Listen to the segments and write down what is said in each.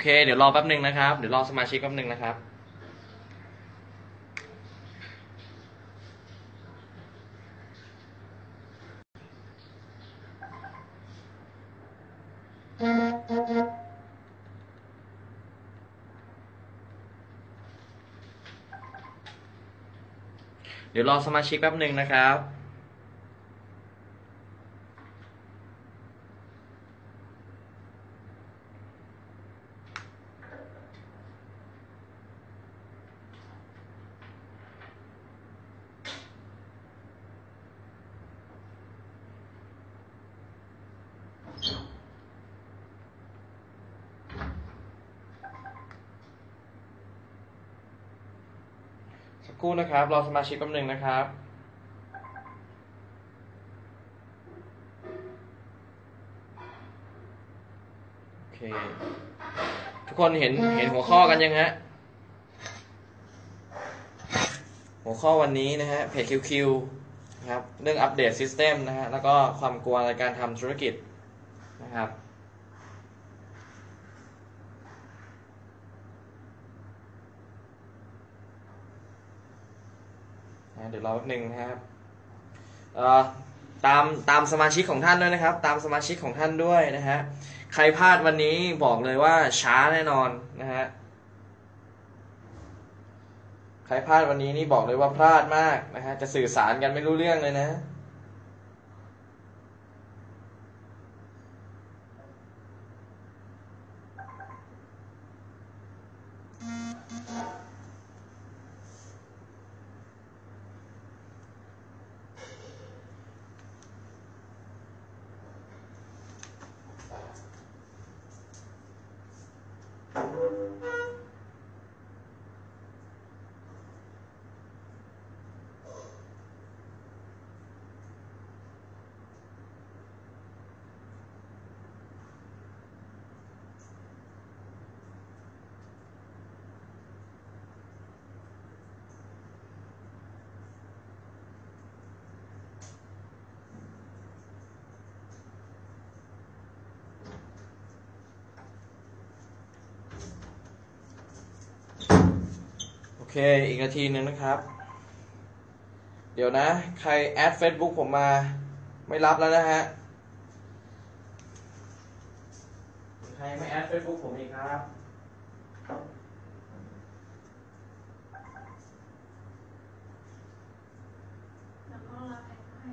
โอเค เดี๋ยวรอแป๊บหนึ่งนะครับ เดี๋ยวรอสมาชิกแป๊บหนึ่งนะครับเดี๋ยวรอสมาชิกแป๊บหนึ่งนะครับ รู่นะครับ รอสมาชิกแป๊บหนึ่งนะครับโอเคทุกคนเห็นเห็นหัวข้อกันยังฮะหัวข้อวันนี้นะฮะเพจ QQ นะครับเรื่องอัปเดต System นะฮะแล้วก็ความกลัวในการทำธุรกิจนะครับ นะเดี๋ยวร อแป๊บหนึ่งนะครับเอ่อตามตามสมาชิกของท่านด้วยนะครับ ตามสมาชิกของท่านด้วยนะฮะใครพลาดวันนี้บอกเลยว่าช้าแน่นอนนะฮะใครพลาดวันนี้นี่บอกเลยว่าพลาดมากนะฮะจะสื่อสารกันไม่รู้เรื่องเลยนะ เค อีกนาทีหนึ่งนะครับ เดี๋ยวนะ ใครแอด Facebook ผมมา ไม่รับแล้วนะฮะ ใครไม่แอด Facebook ผมอีกครับแล้วก็รับแอดให้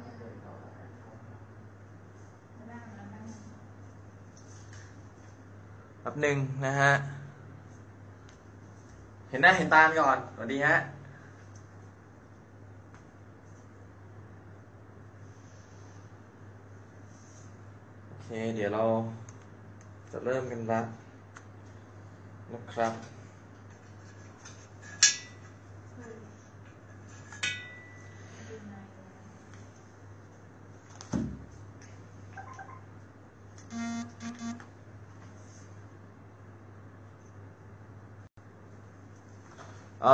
ไม่ได้ไม่ได้แป๊บหนึ่งนะฮะ เห็นหน้าเห็นตาก่อน สวัสดีฮะโอเค เดี๋ยวเราจะเริ่มกันละนะครับ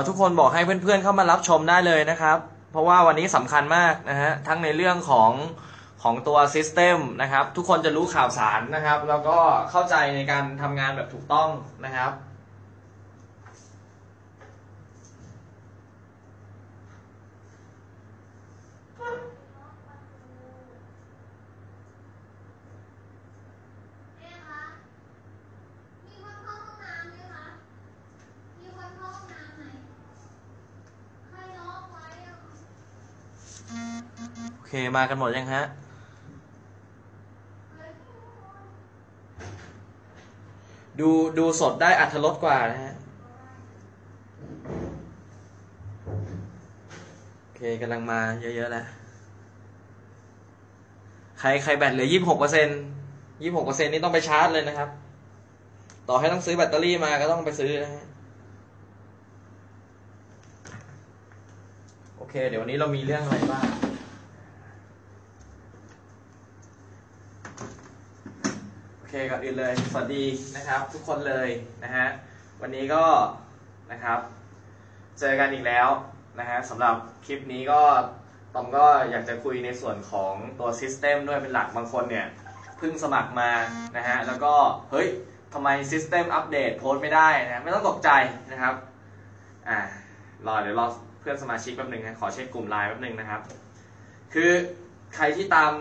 ทุกคนบอกให้เพื่อนๆเข้ามารับชมได้เลยนะครับ เพราะว่าวันนี้สำคัญมากนะฮะทั้งในเรื่องของของตัวซิสเต็มนะครับ ทุกคนจะรู้ข่าวสารนะครับ แล้วก็เข้าใจในการทำงานแบบถูกต้องนะครับ แม่คะมีคนเข้าห้องน้ำไหมคะ มีคนเข้าห้องน้ำไหม ใครล็อกไว้อะ โอ เคมากันหมดยังฮะ ดูดูสดได้อัธรสกว่านะฮะ โอเคกำลังมาเยอะๆแล้ว ใครใครแบตเหลือยี่สิบหกเปอร์เซ็นยี่สิบหกเปอร์เซ็นนี่ต้องไปชาร์จเลยนะครับ ต่อให้ต้องซื้อแบตเตอรี่มาก็ต้องไปซื้อนะฮะโอเค เดี๋ยววันนี้เรามีเรื่องอะไรบ้าง โอเคก่อนอื่นเลย สวัสดีนะครับ ทุกคนเลยนะฮะวันนี้ก็นะครับ เจอกันอีกแล้วนะฮะสำหรับคลิปนี้ก็ตอมก็อยากจะคุยในส่วนของตัวซิสเต็มด้วยเป็นหลักบางคนเนี่ยเพิ่งสมัครมานะฮะแล้วก็เฮ้ยทำไม System อัปเดตโพสไม่ได้นะไม่ต้องตกใจนะครับอ่ารอเดี๋ยวรอเพื่อนสมาชิกแป๊บหนึ่งนะขอเช็คกลุ่มไลน์แป๊บหนึ่งนะครับ คือใครที่ตาม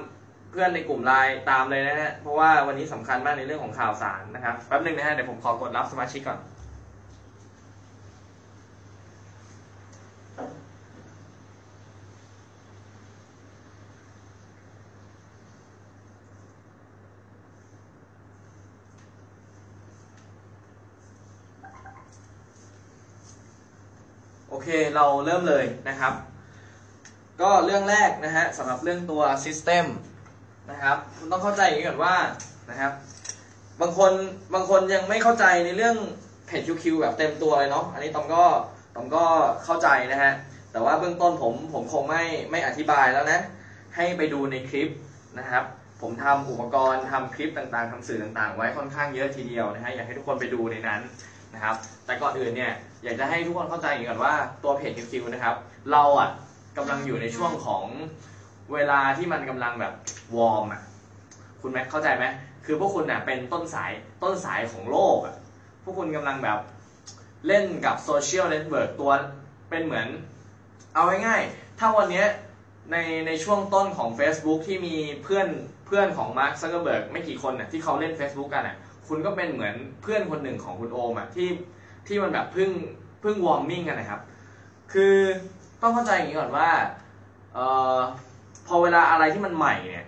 เพื่อนในกลุ่มไลน์ตามเลยนะฮะ เพราะว่าวันนี้สำคัญมากในเรื่องของข่าวสารนะครับ แป๊บหนึ่งนะฮะ เดี๋ยวผมขอกดรับสมาชิกก่อนโอเค เราเริ่มเลยนะครับ ก็เรื่องแรกนะฮะสำหรับเรื่องตัว System นะครับ คุณต้องเข้าใจอย่างนี้ก่อนว่านะครับ บางคนบางคนยังไม่เข้าใจในเรื่องเพจ QQ แบบเต็มตัวเลยเนาะอันนี้ตอมก็ตอมก็เข้าใจนะฮะแต่ว่าเบื้องต้นผมผมคงไม่ไม่อธิบายแล้วนะ ให้ไปดูในคลิปนะครับ ผมทำอุปกรณ์ทำคลิปต่างๆทำสื่อต่างๆ ไว้ค่อนข้างเยอะทีเดียวนะฮะอยากให้ทุกคนไปดูในนั้นนะครับ แต่ก่อนอื่นเนี่ยอยากจะให้ทุกคนเข้าใจอย่างก่อนว่าตัวเพจ QQ นะครับ เราอะกำลังอยู่ในช่วงของ เวลาที่มันกำลังแบบ warm อะคุณแม็กเข้าใจไหมคือพวกคุณน่ะเป็นต้นสายต้นสายของโลกอะพวกคุณกำลังแบบเล่นกับ social network ตัวเป็นเหมือน เอาง่ายๆถ้าวันนี้ในในช่วงต้นของ Facebook ที่มีเพื่อนเพื่อนของมาร์คซักเกอร์เบิร์กไม่กี่คนน่ะที่เขาเล่น Facebook กันอะคุณก็เป็นเหมือนเพื่อนคนหนึ่งของคุณโอมอะที่ที่มันแบบเพิ่งเพิ่ง warming กันนะครับ คือต้องเข้าใจอย่างนี้ก่อนว่าเอ่อ พอเวลาอะไรที่มันใหม่เนี่ย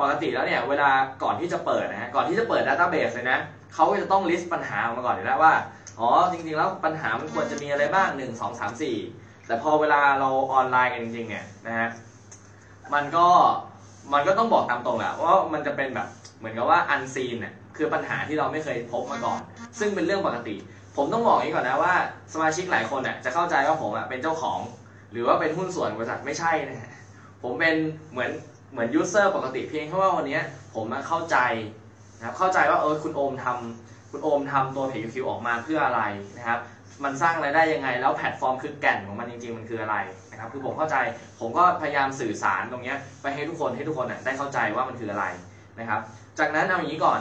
ปกติแล้วเนี่ยเวลาก่อนที่จะเปิดนะฮะก่อนที่จะเปิด database เลยนะเขาก็จะต้อง list ปัญหาออกมาก่อนอยู่แล้วว่าอ๋อจริงๆแล้วปัญหามันควรจะมีอะไรบ้าง1 2 3 4แต่พอเวลาเราออนไลน์กันจริงๆเนี่ยนะฮะมันก็มันก็ต้องบอกตามตรงแหละว่ามันจะเป็นแบบเหมือนกับว่า unseen เนี่ยคือปัญหาที่เราไม่เคยพบมาก่อน ซึ่งเป็นเรื่องปกติ ผมต้องบอกอย่างนี้ก่อนนะว่าสมาชิกหลายคนอะจะเข้าใจว่าผมอะเป็นเจ้าของ หรือว่าเป็นหุ้นส่วนบริษัทไม่ใช่นะฮะ ผมเป็นเหมือนเหมือน user ปกติเพียงแค่ว่าวันนี้ผมมาเข้าใจนะครับเข้าใจว่าเออคุณโอมทำคุณโอมทำตัวเพจคิวออกมาเพื่ออะไรนะครับ มันสร้างรายได้ยังไง แล้วแพลตฟอร์มคือแก่นของมันจริงๆ มันคืออะไรนะครับ คือผมเข้าใจผมก็พยายามสื่อสารตรงนี้ไปให้ทุกคนให้ทุกคนน่ะได้เข้าใจว่ามันคืออะไรนะครับ จากนั้นเอาอย่างนี้ก่อน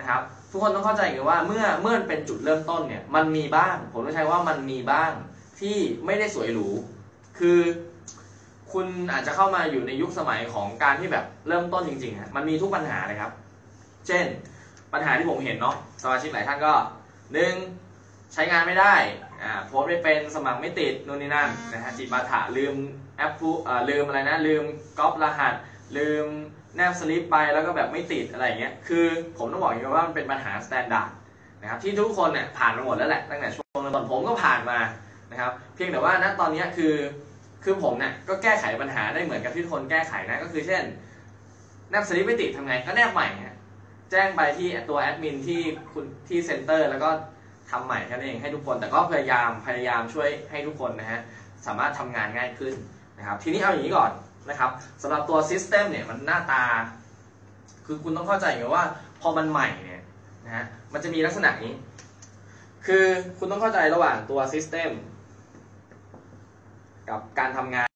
นะครับ ทุกคนต้องเข้าใจกันว่าเมื่อเมื่อเป็นจุดเริ่มต้นเนี่ยมันมีบ้าง ผมต้องใช้ว่ามันมีบ้างที่ไม่ได้สวยหรูคือ คุณอาจจะเข้ามาอยู่ในยุคสมัยของการที่แบบเริ่มต้นจริงๆฮะมันมีทุกปัญหาเลยครับ เช่น ปัญหาที่ผมเห็นเนาะสมาชิกหลายท่านก็หนึ่งใช้งานไม่ได้อ่าโพสต์ไม่เป็นสมัครไม่ติดนู่นนี่นั่นนะฮะจิปาถะลืม approve อ่าลืมอะไรนะ ลืมก๊อปรหัส ลืมแนบสลิปไปแล้วก็แบบไม่ติดอะไรอย่างเงี้ยคือผมต้องบอกอย่างนี้ว่ามันเป็นปัญหา standard นะครับที่ทุกคนเนี่ยผ่านมาหมดแล้วแหละตั้งแต่ช่วงเริ่มต้นผมก็ผ่านมานะครับเพียงแต่ว่าณตอนเนี้ยคือ คือผมเนี่ยก็แก้ไขปัญหาได้เหมือนกับที่ทุกคนแก้ไขนะก็คือเช่น แนบสลิปไม่ติดทำไงก็แนบใหม่ฮะแจ้งไปที่ตัวแอดมินที่คุณที่เซ็นเตอร์แล้วก็ทำใหม่แค่นั้นเองให้ทุกคน แต่ก็พยายามพยายามช่วยให้ทุกคนนะฮะสามารถทำงานง่ายขึ้นนะครับทีนี้เอาอย่างนี้ก่อนนะครับสำหรับตัวซิสเต็มเนี่ยมันหน้าตา คือคุณต้องเข้าใจอย่างนี้ว่าพอมันใหม่เนี่ยนะฮะมันจะมีลักษณะนี้ คือคุณต้องเข้าใจระหว่างตัวซิสเต็ม กับการทำงาน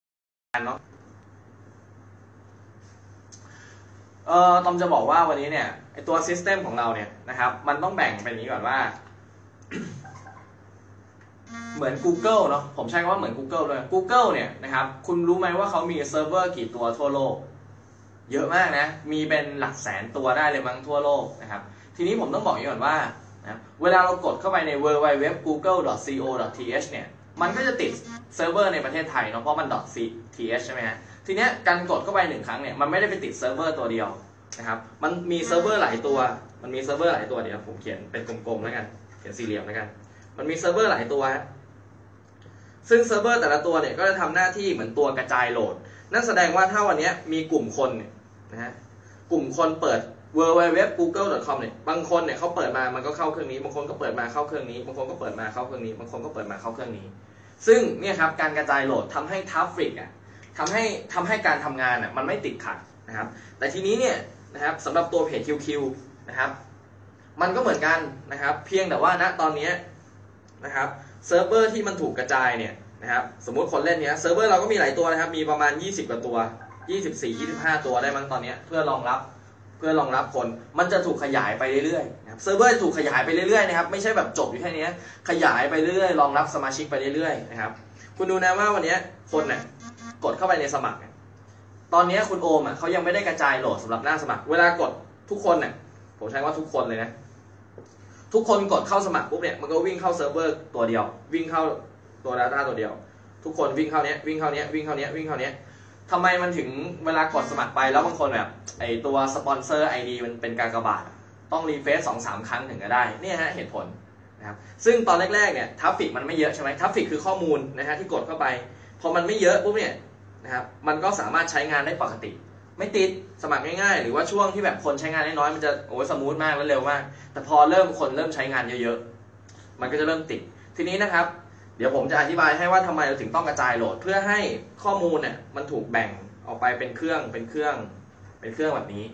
เนาะเอ่อตอมจะบอกว่าวันนี้เนี่ยไอตัว system ของเราเนี่ยนะครับ มันต้องแบ่งเป็นอย่างนี้ก่อนว่า เหมือน Google เนาะผมใช้คำว่าเหมือน Google เลย Google เนี่ยนะครับ คุณรู้ไหมว่าเขามีเซิร์ฟเวอร์กี่ตัวทั่วโลก เยอะมากนะ มีเป็นหลักแสนตัวได้เลยมั้งทั่วโลกนะครับ ทีนี้ผมต้องบอกอย่างนี้ก่อนว่านะเวลาเรากดเข้าไปใน www.google.co.th เนี่ย มันก็จะติดเซิร์ฟเวอร์ในประเทศไทยเนาะเพราะมัน .th ใช่ไหมฮะทีเนี้ยการกดเข้าไปหนึ่งครั้งเนี่ยมันไม่ได้ไปติดเซิร์ฟเวอร์ตัวเดียวนะครับมันมีเซิร์ฟเวอร์หลายตัว มันมีเซิร์ฟเวอร์หลายตัวเดี๋ยวผมเขียนเป็นกลมๆแล้วกันเขียนสี่เหลี่ยมแล้วกัน มันมีเซิร์ฟเวอร์หลายตัวฮะซึ่งเซิร์ฟเวอร์แต่ละตัวเนี่ยก็จะทำหน้าที่เหมือนตัวกระจาย load นั่นแสดงว่าถ้าวันนี้มีกลุ่มคนเนี่ยนะฮะกลุ่มคนเปิด www.google.com เนี่ยบางคนเนี่ยเขาเปิดมามันก็เข้าเครื่องนี้ บางคนก็เปิดมาเข้าเครื่องนี้ บางคนก็เปิดมาเข้าเครื่องนี้ บางคนก็เปิดมาเข้าเครื่องนี้ ซึ่งเนี่ยครับการกระจาย load ทำให้ traffic อะทำให้ทำให้การทำงานอะมันไม่ติดขัดนะครับ แต่ทีนี้เนี่ยนะครับสำหรับตัวเพจ QQ นะครับ มันก็เหมือนกันนะครับ เพียงแต่ว่าณตอนนี้นะครับเซิร์ฟเวอร์ที่มันถูกกระจายเนี่ยนะครับสมมุติคนเล่นเนี้ยเซิร์ฟเวอร์เราก็มีหลายตัวนะครับ มีประมาณ 20 กว่าตัว 24 25 ตัวได้มั้งตอนนี้เพื่อรองรับ เพื่อรองรับคน มันจะถูกขยายไปเรื่อยๆนะครับเซิร์ฟเวอร์ถูกขยายไปเรื่อยๆนะครับไม่ใช่แบบจบอยู่แค่นี้ขยายไปเรื่อยๆรองรับสมาชิกไปเรื่อยๆนะครับคุณดูนะว่าวันนี้คนเนี่ยกดเข้าไปในสมัคร ตอนนี้คุณโอมอะเขายังไม่ได้กระจาย load สำหรับหน้าสมัคร เวลากดทุกคนเนี่ยผมใช้ว่าทุกคนเลยนะทุกคนกดเข้าสมัครปุ๊บเนี่ยมันก็วิ่งเข้าเซิร์ฟเวอร์ตัวเดียว วิ่งเข้าตัว Data ตัวเดียว ทุกคนวิ่งเข้าเนี้ยวิ่งเข้าเนี้ยวิ่งเข้าเนี้ยวิ่งเข้าเนี้ย ทำไมมันถึงเวลากดสมัครไปแล้วบางคนแบบไอตัว sponsor ID มันเป็นการกากบาทต้อง refresh สองสามครั้งถึงจะได้เนี่ยฮะเหตุผลนะครับซึ่งตอนแรกๆเนี่ย traffic มันไม่เยอะใช่ไหม traffic คือข้อมูลนะฮะที่กดเข้าไป พอมันไม่เยอะปุ๊บเนี่ยนะครับมันก็สามารถใช้งานได้ปกติ ไม่ติดสมัครง่ายๆ หรือว่าช่วงที่แบบคนใช้งานน้อยๆมันจะโอ้ย smooth มากและเร็วมาก แต่พอเริ่มคนเริ่มใช้งานเยอะๆ มันก็จะเริ่มติดทีนี้นะครับ เดี๋ยวผมจะอธิบายให้ว่าทำไมเราถึงต้องกระจาย load เพื่อให้ข้อมูลเนี่ยมันถูกแบ่งออกไปเป็นเครื่องเป็นเครื่อง เป็นเครื่องแบบนี้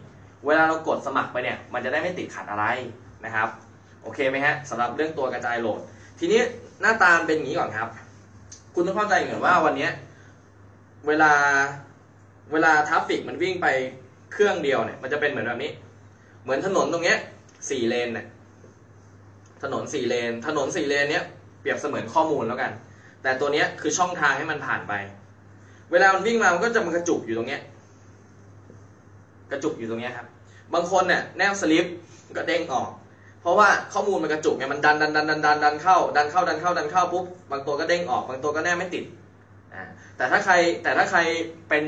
เวลาเรากดสมัครไปเนี่ยมันจะได้ไม่ติดขัดอะไรนะครับโอเคไหมฮะสำหรับเรื่องตัวกระจายโหลด ทีนี้หน้าตาเป็นอย่างนี้ก่อนครับ คุณต้องเข้าใจก่อนว่าวันนี้เวลาเวลาทราฟฟิกมันวิ่งไปเครื่องเดียวเนี่ยมันจะเป็นเหมือนแบบนี้ เหมือนถนนตรงเนี้ยสี่เลนเนี่ยถนนสี่เลน ถนนสี่เลนเนี้ย รียบเสมือนข้อมูลแล้วกัน แต่ตัวเนี้ยคือช่องทางให้มันผ่านไป เวลามันวิ่งมามันก็จะมากระจุกอยู่ตรงเนี้ยกระจุกอยู่ตรงเนี้ยครับ บางคนเนี่ยแนบสลิปก็เด้งออก เพราะว่าข้อมูลมันกระจุกไงมันดันดันดันดันดันดันเข้าดันเข้าดันเข้าดันเข้าปุ๊บบางตัวก็เด้งออก บางตัวก็แนบไม่ติดอ่าแต่ถ้าใครแต่ถ้าใครเป็น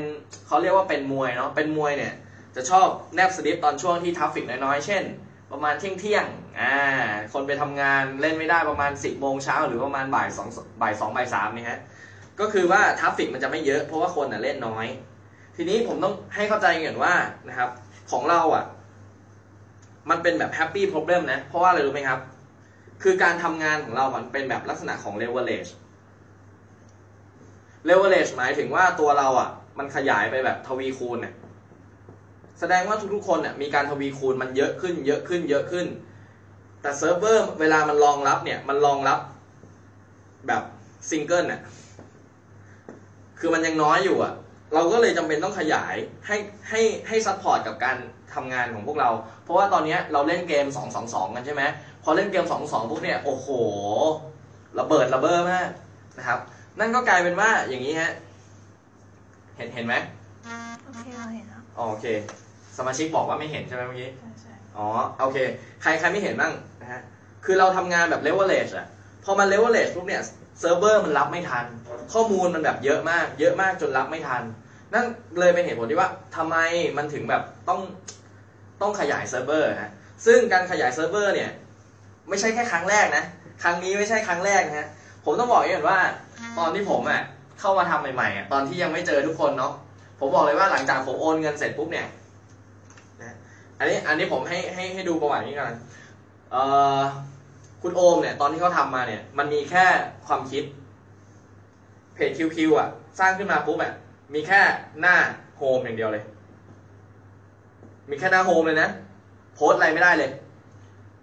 เขาเรียกว่าเป็นมวยเนาะเป็นมวยเนี่ยจะชอบแนบสลิปตอนช่วงที่ traffic น้อยๆ เช่น ประมาณเที่ยงเที่ยง อ่าคนไปทำงานเล่นไม่ได้ประมาณ 10 โมงเช้าหรือประมาณบ่ายสองบ่ายสองบ่ายสามนี่ฮะก็คือว่า traffic มันจะไม่เยอะเพราะว่าคนน่ะเล่นน้อย ทีนี้ผมต้องให้เข้าใจก่อนว่านะครับของเราอะ มันเป็นแบบแฮปปี้ o ร l e m นะ เพราะว่าอะไรรู้ไหมครับ คือการทำงานของเรา มันเป็นแบบลักษณะของ leverage leverage หมายถึงว่าตัวเราอะ มันขยายไปแบบทวีคูณเนี่ยแสดงว่าทุกๆคนเนี่ยมีการทวีคูณมันเยอะขึ้น เยอะขึ้นเยอะขึ้น แต่เซิร์ฟเวอร์เวลามันรองรับเนี่ย มันรองรับแบบซิงเกิลน่ะ คือมันยังน้อยอยู่อะ เราก็เลยจำเป็นต้องขยายให้ให้ให้ support กับการทำงานของพวกเรา เพราะว่าตอนเนี้ยเราเล่นเกม 2 2 2 กันใช่ไหม พอเล่นเกม 2 2ปุ๊บเนี่ย โอ้โห ระเบิดเถิดเทิงมากนะครับ นั่นก็กลายเป็นว่าอย่างนี้ฮะ เห็นเห็นไหมโอเคเราเห็นแล้วอ๋อโอเค สมาชิกบอกว่าไม่เห็นใช่ไหมเมื่อกี้ใช่ใช่ อ๋อโอเค ใครใครไม่เห็นบ้างนะฮะคือเราทำงานแบบ leverage อะพอมัน leverage ปุ๊บเนี่ยเซิร์ฟเวอร์มันรับไม่ทัน ข้อมูลมันแบบเยอะมาก เยอะมากจนรับไม่ทัน นั่นเลยเป็นเหตุผลที่ว่าทำไมมันถึงแบบต้องต้องขยายเซิร์ฟเวอร์ฮะซึ่งการขยายเซิร์ฟเวอร์เนี่ยไม่ใช่แค่ครั้งแรกนะ ครั้งนี้ไม่ใช่ครั้งแรกนะฮะผมต้องบอกอย่างนี้ก่อนว่าตอนที่ผมอะเข้ามาทำใหม่ๆอะตอนที่ยังไม่เจอทุกคนเนาะผมบอกเลยว่าหลังจากผมโอนเงินเสร็จปุ๊บเนี่ย อันนี้อันนี้ผมให้ให้ให้ดูประวัตินี้กันเอ่อคุณโอมเนี่ย ตอนที่เขาทำมาเนี่ย มันมีแค่ความคิด เพจ QQ อะ สร้างขึ้นมาปุ๊บอะมีแค่หน้าโฮมอย่างเดียวเลย มีแค่หน้าโฮมเลยนะ โพสอะไรไม่ได้เลย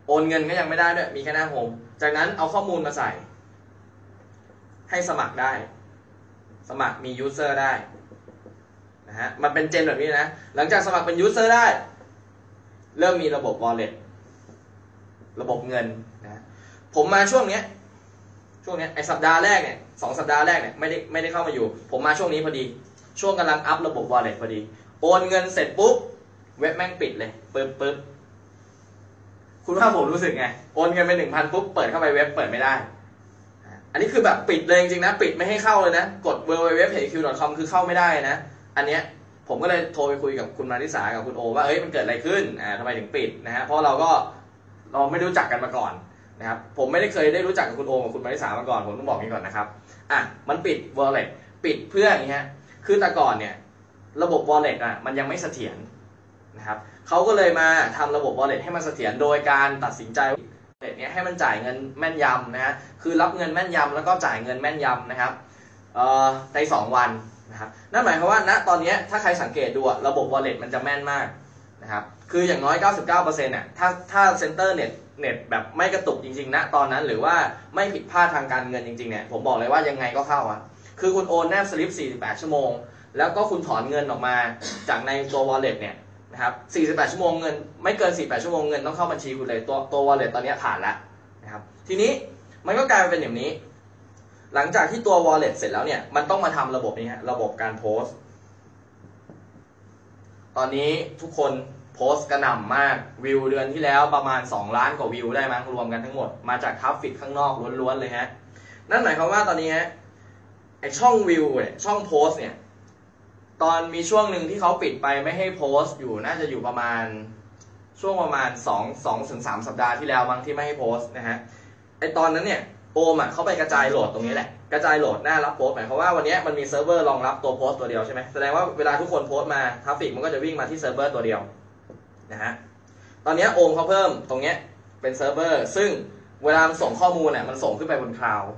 โอนเงินก็ยังไม่ได้ด้วย มีแค่หน้าโฮม จากนั้นเอาข้อมูลมาใส่ ให้สมัครได้ สมัครมี user ได้นะฮะ มันเป็น gen แบบนี้นะ หลังจากสมัครเป็น user ได้ เริ่มมีระบบ wallet ระบบเงินนะผมมาช่วงเนี้ยช่วงเนี้ยไอสัปดาห์แรกเนี่ยสองสัปดาห์แรกเนี่ยไม่ได้ไม่ได้เข้ามาอยู่ ผมมาช่วงนี้พอดี ช่วงกำลัง up ระบบ wallet พอดี โอนเงินเสร็จปุ๊บเว็บแม่งปิดเลยปึ๊บปึ๊บคุณว่าผมรู้สึกไง โอนเงินไปหนึ่งพันปุ๊บเปิดเข้าไปเว็บเปิดไม่ได้ อันนี้คือแบบปิดเลยจริงๆนะ ปิดไม่ให้เข้าเลยนะ กด w w w p a y q c o m คือเข้าไม่ได้นะ อันเนี้ย ผมก็เลยโทรไปคุยกับคุณมาริสากับคุณโอว่าเอ้ยมันเกิดอะไรขึ้นอ่าทำไมถึงปิดนะฮะเพราะเราก็เราไม่รู้จักกันมาก่อนนะครับผมไม่ได้เคยได้รู้จักกับคุณโอกับคุณมาริสามาก่อนผมต้องบอกนี้ก่อนนะครับอะมันปิด wallet ปิดเพื่อนี้ฮะคือแต่ก่อนเนี่ยระบบ wallet อะมันยังไม่เสถียรนะครับเขาก็เลยมาทำระบบ wallet ให้มันเสถียรโดยการตัดสินใจ wallet เนี้ยให้มันจ่ายเงินแม่นยำนะฮะคือรับเงินแม่นยำแล้วก็จ่ายเงินแม่นยำนะครับเอ่อในสองวัน นะครับนั่นหมายความว่าณตอนนี้ถ้าใครสังเกตดูระบบ wallet มันจะแม่นมากนะครับคืออย่างน้อย 99%เนี่ยถ้าถ้า center เน็ตเน็ตแบบไม่กระตุกจริงๆณตอนนั้น หรือว่าไม่ผิดพลาดทางการเงินจริงๆเนี่ยผมบอกเลยว่ายังไงก็เข้าอะคือคุณโอนแนบสลิป 48 ชั่วโมง แล้วก็คุณถอนเงินออกมาจากในตัว wallet เนี่ยนะครับ 48 ชั่วโมงเงินไม่เกิน 48 ชั่วโมงเงินต้องเข้าบัญชีคุณเลยตัวตัว wallet ตอนนี้ผ่านแล้วนะครับทีนี้มันก็กลายเป็นอย่างนี้ หลังจากที่ตัว wallet เสร็จแล้วเนี่ย มันต้องมาทำระบบนี้ฮะ ระบบการโพสต์ ตอนนี้ทุกคนโพสต์กระหน่ำมากวิวเดือนที่แล้วประมาณ 2 ล้านกว่าวิวได้มั้งรวมกันทั้งหมด มาจากทราฟฟิกข้างนอกล้วนๆเลยฮะ นั่นหมายความว่าตอนนี้ฮะไอช่องวิวเนี่ยช่องโพสต์เนี่ย ตอนมีช่วงหนึ่งที่เขาปิดไปไม่ให้โพสต์อยู่น่าจะอยู่ประมาณช่วงประมาณ2 2ถึง3สัปดาห์ที่แล้วมั้งที่ไม่ให้โพสต์นะฮะไอตอนนั้นเนี่ย โอมอะเขาไปกระจาย load ตรงนี้แหละ กระจาย load หน้ารับโพสต์หมายความว่าวันนี้มันมีเซิร์ฟเวอร์รองรับตัวโพสต์ตัวเดียวใช่ไหมแสดงว่าเวลาทุกคนโพสต์มา traffic มันก็จะวิ่งมาที่เซิร์ฟเวอร์ตัวเดียวนะฮะตอนนี้โอมเขาเพิ่มตรงนี้เป็นเซิร์ฟเวอร์ซึ่งเวลามันส่งข้อมูลเนี่ยมันส่งขึ้นไปบน cloud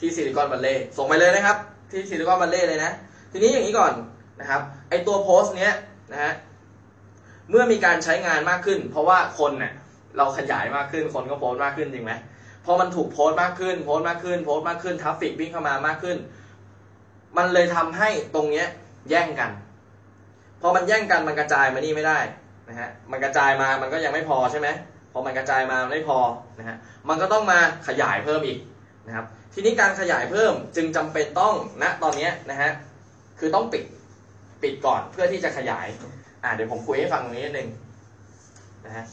ที่ Silicon Valley ส่งไปเลยนะครับ ที่ Silicon Valley เลยนะ ทีนี้อย่างนี้ก่อนนะครับไอตัวโพสต์เนี้ยนะฮะเมื่อมีการใช้งานมากขึ้น เพราะว่าคนเนี่ยเราขยายมากขึ้นคนก็โพสต์มากขึ้นจริงไหม พอมันถูกโพสต์มากขึ้น โพสต์มากขึ้น โพสต์มากขึ้น traffic วิ่งเข้ามามากขึ้น มันเลยทำให้ตรงเนี้ยแย่งกัน พอมันแย่งกันมันกระจายมานี่ไม่ได้นะฮะ มันกระจายมามันก็ยังไม่พอใช่ไหมพอมันกระจายมาไม่พอนะฮะ มันก็ต้องมาขยายเพิ่มอีกนะครับ ทีนี้การขยายเพิ่มจึงจำเป็นต้องณตอนนี้นะฮะ คือต้องปิดปิดก่อนเพื่อที่จะขยาย อ่าเดี๋ยวผมคุยให้ฟังตรงนี้นิดนึงนะฮะ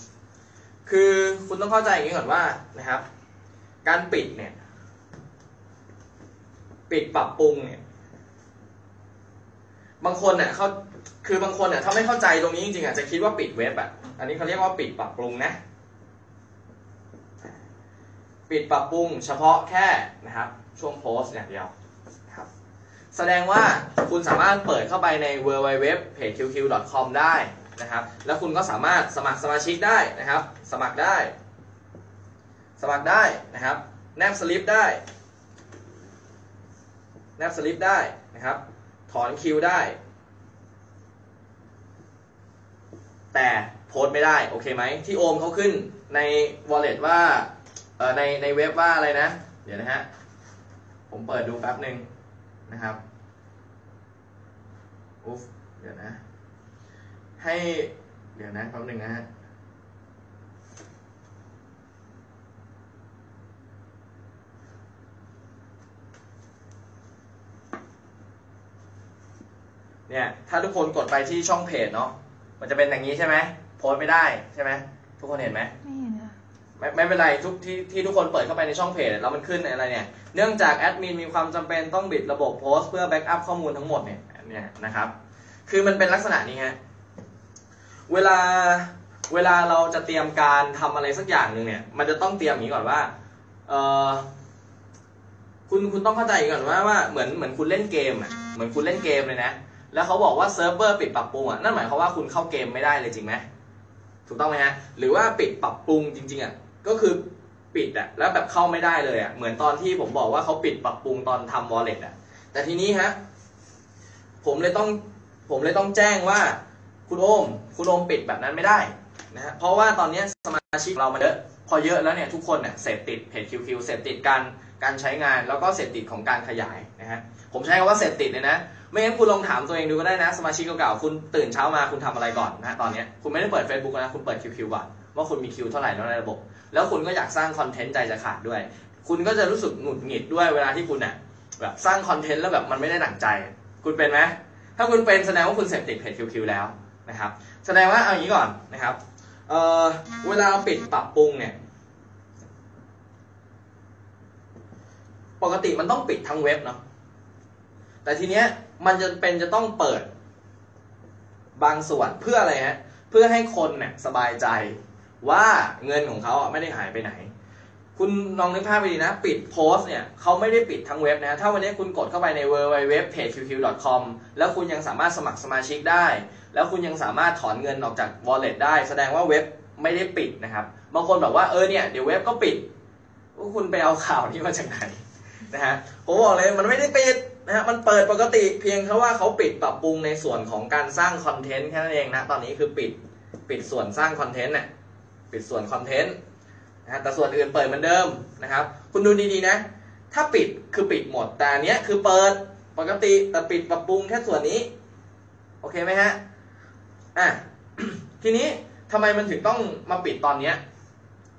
คือคุณต้องเข้าใจอย่างนี้ก่อนว่านะครับ การปิดเนี่ย ปิดปรับปรุงเนี่ย บางคนเนี่ยเขาคือบางคนเนี่ยถ้าไม่เข้าใจตรงนี้จริงๆอะจะคิดว่าปิดเว็บอะ อันนี้เขาเรียกว่าปิดปรับปรุงนะ ปิดปรับปรุง เฉพาะแค่นะครับ ช่วงโพสต์อย่างเดียวครับ แสดงว่าคุณสามารถเปิดเข้าไปใน w w w p a g e q q c o m ได้นะครับ แล้วคุณก็สามารถสมัครสมาชิกได้นะครับ สมัครได้ สมัครได้นะครับ แนบสลิปได้ แนบสลิปได้นะครับ ถอนคิวได้ แต่โพสไม่ได้โอเคไหมที่โอมเขาขึ้นใน wallet ว่าในในเว็บว่าอะไรนะ เดี๋ยวนะฮะ ผมเปิดดูแป๊บหนึ่งนะครับอุ๊ฟเดี๋ยวนะ ให้ เดี๋ยวนะแป๊บหนึ่งนะฮะ เนี่ยถ้าทุกคนกดไปที่ช่องเพจเนาะมันจะเป็นอย่างนี้ใช่ไหมโพสต์ไม่ได้ใช่ไหมทุกคนเห็นไหมไม่เห็นอะไม่ไม่เป็นไรทุกที่ที่ทุกคนเปิดเข้าไปในช่องเพจแล้วมันขึ้นอะไรเนี่ยเนื่องจากแอดมินมีความจำเป็นต้องบิดระบบโพสต์เพื่อแบ็กอัพข้อมูลทั้งหมดเนี่ยเนี่ยนะครับ คือมันเป็นลักษณะนี้ฮะเวลาเวลาเราจะเตรียมการทำอะไรสักอย่างหนึ่งเนี่ย มันจะต้องเตรียมอย่างนี้ก่อนว่าเออคุณคุณต้องเข้าใจก่อนว่าว่าเหมือนเหมือนคุณเล่นเกมอะเหมือนคุณเล่นเกมเลยนะ แล้วเขาบอกว่าเซิร์ฟเวอร์ปิดปรับปรุงอะนั่นหมายความว่าคุณเข้าเกมไม่ได้เลยจริงไหมถูกต้องไหมฮะหรือว่าปิดปรับปรุงจริงๆอะก็คือปิดอะแล้วแบบเข้าไม่ได้เลยอะเหมือนตอนที่ผมบอกว่าเขาปิดปรับปรุงตอนทำ wallet อะแต่ทีนี้ฮะผมเลยต้องผมเลยต้องแจ้งว่าคุณโอมคุณโอมปิดแบบนั้นไม่ได้นะฮะเพราะว่าตอนนี้สมาชิกเรามันเยอะพอเยอะแล้วเนี่ยทุกคนเนี่ยเสพติดเพจ QQ เสพติดการ การใช้งานแล้วก็เสพติดของการขยายนะฮะผมใช้คำว่าเสพติดเลยนะ ไม่งั้นคุณลองถามตัวเองดูก็ได้นะ สมาชิกเก่าๆคุณตื่นเช้ามาคุณทำอะไรก่อนนะตอนนี้คุณไม่ได้เปิด Facebook นะ คุณเปิด QQ ก่อนว่าคุณมีคิวเท่าไหร่แล้วในระบบ แล้วคุณก็อยากสร้างคอนเทนต์ใจจะขาดด้วย คุณก็จะรู้สึกหงุดหงิดด้วยเวลาที่คุณเนี่ยแบบสร้างคอนเทนต์แล้วแบบมันไม่ได้หนังใจ คุณเป็นไหมถ้าคุณเป็นแสดงว่าคุณเสพติดเพจ QQ แล้วนะครับ แสดงว่าเอาอย่างนี้ก่อนนะครับเออเวลาเราปิดปรับปรุงเนี่ย ปกติมันต้องปิดทั้งเว็บเนาะแต่ทีเนี้ยมันจะเป็นจะต้องเปิดบางส่วนเพื่ออะไรฮะเพื่อให้คนเนี่ยสบายใจว่าเงินของเขาอะไม่ได้หายไปไหน คุณลองนึกภาพไปดีนะ ปิดโพสต์เนี่ยเขาไม่ได้ปิดทั้งเว็บนะถ้าวันนี้คุณกดเข้าไปใน www.pageqq.com แล้วคุณยังสามารถสมัครสมาชิกได้ แล้วคุณยังสามารถถอนเงินออกจาก wallet ได้ แสดงว่าเว็บไม่ได้ปิดนะครับบางคนบอกว่าเออเนี่ยเดี๋ยวเว็บก็ปิดว่าคุณไปเอาข่าวนี้มาจากไหน นะฮะผมบอกเลยมันไม่ได้ปิดนะฮะมันเปิดปกติเพียงแค่ว่าเขาปิดปรับปรุงในส่วนของการสร้างคอนเทนต์แค่นั้นเองนะตอนนี้คือปิดปิดส่วนสร้างคอนเทนต์น่ะปิดส่วนคอนเทนต์นะฮะแต่ส่วนอื่นเปิดเหมือนเดิมนะครับ คุณดูดีๆนะ ถ้าปิดคือปิดหมดแต่อันเนี้ยคือเปิดปกติแต่ปิดปรับปรุงแค่ส่วนนี้ โอเคไหมฮะอะทีนี้ทำไมมันถึงต้องมาปิดตอนเนี้ย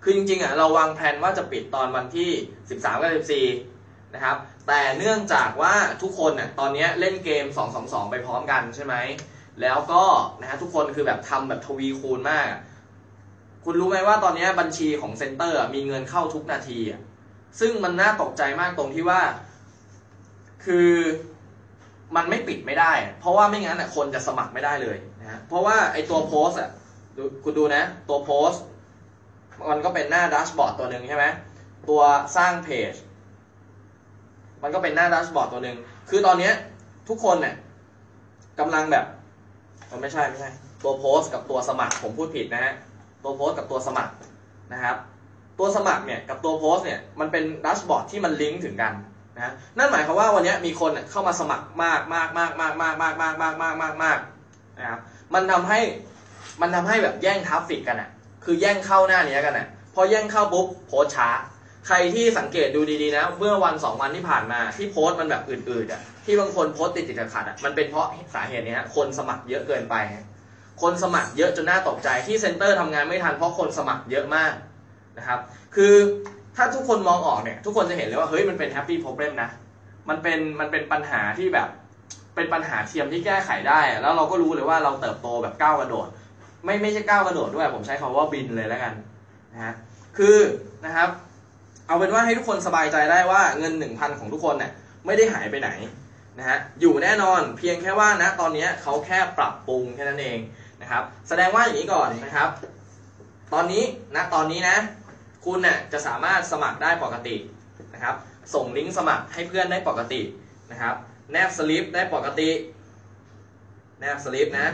คือจริงๆอะเราวางแผนว่าจะปิดตอนวันที่ 13กับ14 นะครับ แต่เนื่องจากว่าทุกคนน่ะตอนนี้เล่นเกม 222 ไปพร้อมกันใช่ไหม แล้วก็นะฮะทุกคนคือแบบทำแบบทวีคูณมาก คุณรู้ไหมว่าตอนนี้บัญชีของ center มีเงินเข้าทุกนาที ซึ่งมันน่าตกใจมากตรงที่ว่า คือมันไม่ปิดไม่ได้ เพราะว่าไม่งั้นคนจะสมัครไม่ได้เลยนะฮะเพราะว่าไอตัวโพสอะคุณดูนะ ตัวโพส์มันก็เป็นหน้า dashboard ตัวหนึ่งใช่ไหมตัวสร้างเพจ มันก็เป็นหน้า dashboard ตัวหนึ่งคือตอนเนี้ยทุกคนเนี่ยกำลังแบบมันไม่ใช่ไม่ใช่ ตัวโพสต์กับตัวสมัครผมพูดผิดนะฮะตัวโพสต์กับตัวสมัครนะครับตัวสมัครเนี่ยกับตัวโพสต์เนี่ยมันเป็น dashboard ที่มันลิงก์ถึงกันนะนั่นหมายความว่าวันนี้มีคนเนี่ยเข้ามาสมัครมากมากมากมากมากมากมากมากมากมากมากนะครับมันทำให้มันทำให้แบบแย่ง traffic กันอะคือแย่งเข้าหน้านี้กันอะพอแย่งเข้าปุ๊บโพสช้า ใครที่สังเกตดูดีๆนะ เมื่อวันสองวันที่ผ่านมาที่โพสต์มันแบบอืดๆอะที่บางคนโพสต์ติดติดๆขัดอะมันเป็นเพราะสาเหตุนี้ฮะคนสมัครเยอะเกินไป คนสมัครเยอะจนน่าตกใจที่ center ทำงานไม่ทันเพราะคนสมัครเยอะมากนะครับ คือถ้าทุกคนมองออกเนี่ย ทุกคนจะเห็นเลยว่าเฮ้ยมันเป็นแฮปปี้ o พ l e m นะมันเป็นมันเป็นปัญหาที่แบบเป็นปัญหาเทียมที่แก้ไขได้อะแล้วเราก็รู้เลยว่าเราเติบโตแบบก้าวกระโดด ไม่ไม่ใช่ก้าวกระโดดด้วย ผมใช้คำว่าบินเลยแล้วกันนะฮะคือนะครับ เอาเป็นว่าให้ทุกคนสบายใจได้ว่าเงิน 1,000 ของทุกคนเนี่ยไม่ได้หายไปไหนนะฮะอยู่แน่นอนเพียงแค่ว่านะตอนนี้เขาแค่ปรับปรุงแค่นั้นเองนะครับ แสดงว่าอย่างนี้ก่อนนะครับ ตอนนี้นะตอนนี้นะ คุณน่ะจะสามารถสมัครได้ปกตินะครับ ส่งลิงก์สมัครให้เพื่อนได้ปกตินะครับ แนบสลิปได้ปกติ แนบสลิปนะ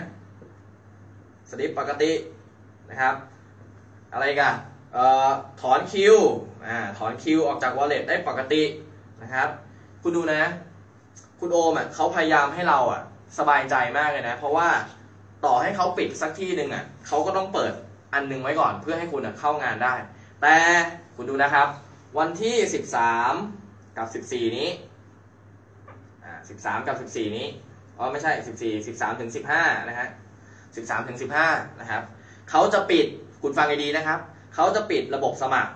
สลิปปกตินะครับ อะไรกัน ถอนคิวอถอนคิวออกจาก wallet ได้ปกตินะครับ คุณดูนะ คุณโอมอะเขาพยายามให้เราอะสบายใจมากเลยนะ เพราะว่าต่อให้เขาปิดสักที่หนึ่งอะเขาก็ต้องเปิดอันหนึงไว้ก่อนเพื่อให้คุณเข้างานได้ แต่คุณดูนะครับ วันที่ 13 กับ 14 นี้อ่า13 กับ 14 นี้อ๋อไม่ใช่ 14 13ถึง15 นะฮะ13ถึง15 นะครับเขาจะปิดคุณฟังให้ดีนะครับ เขาจะปิดระบบสมัคร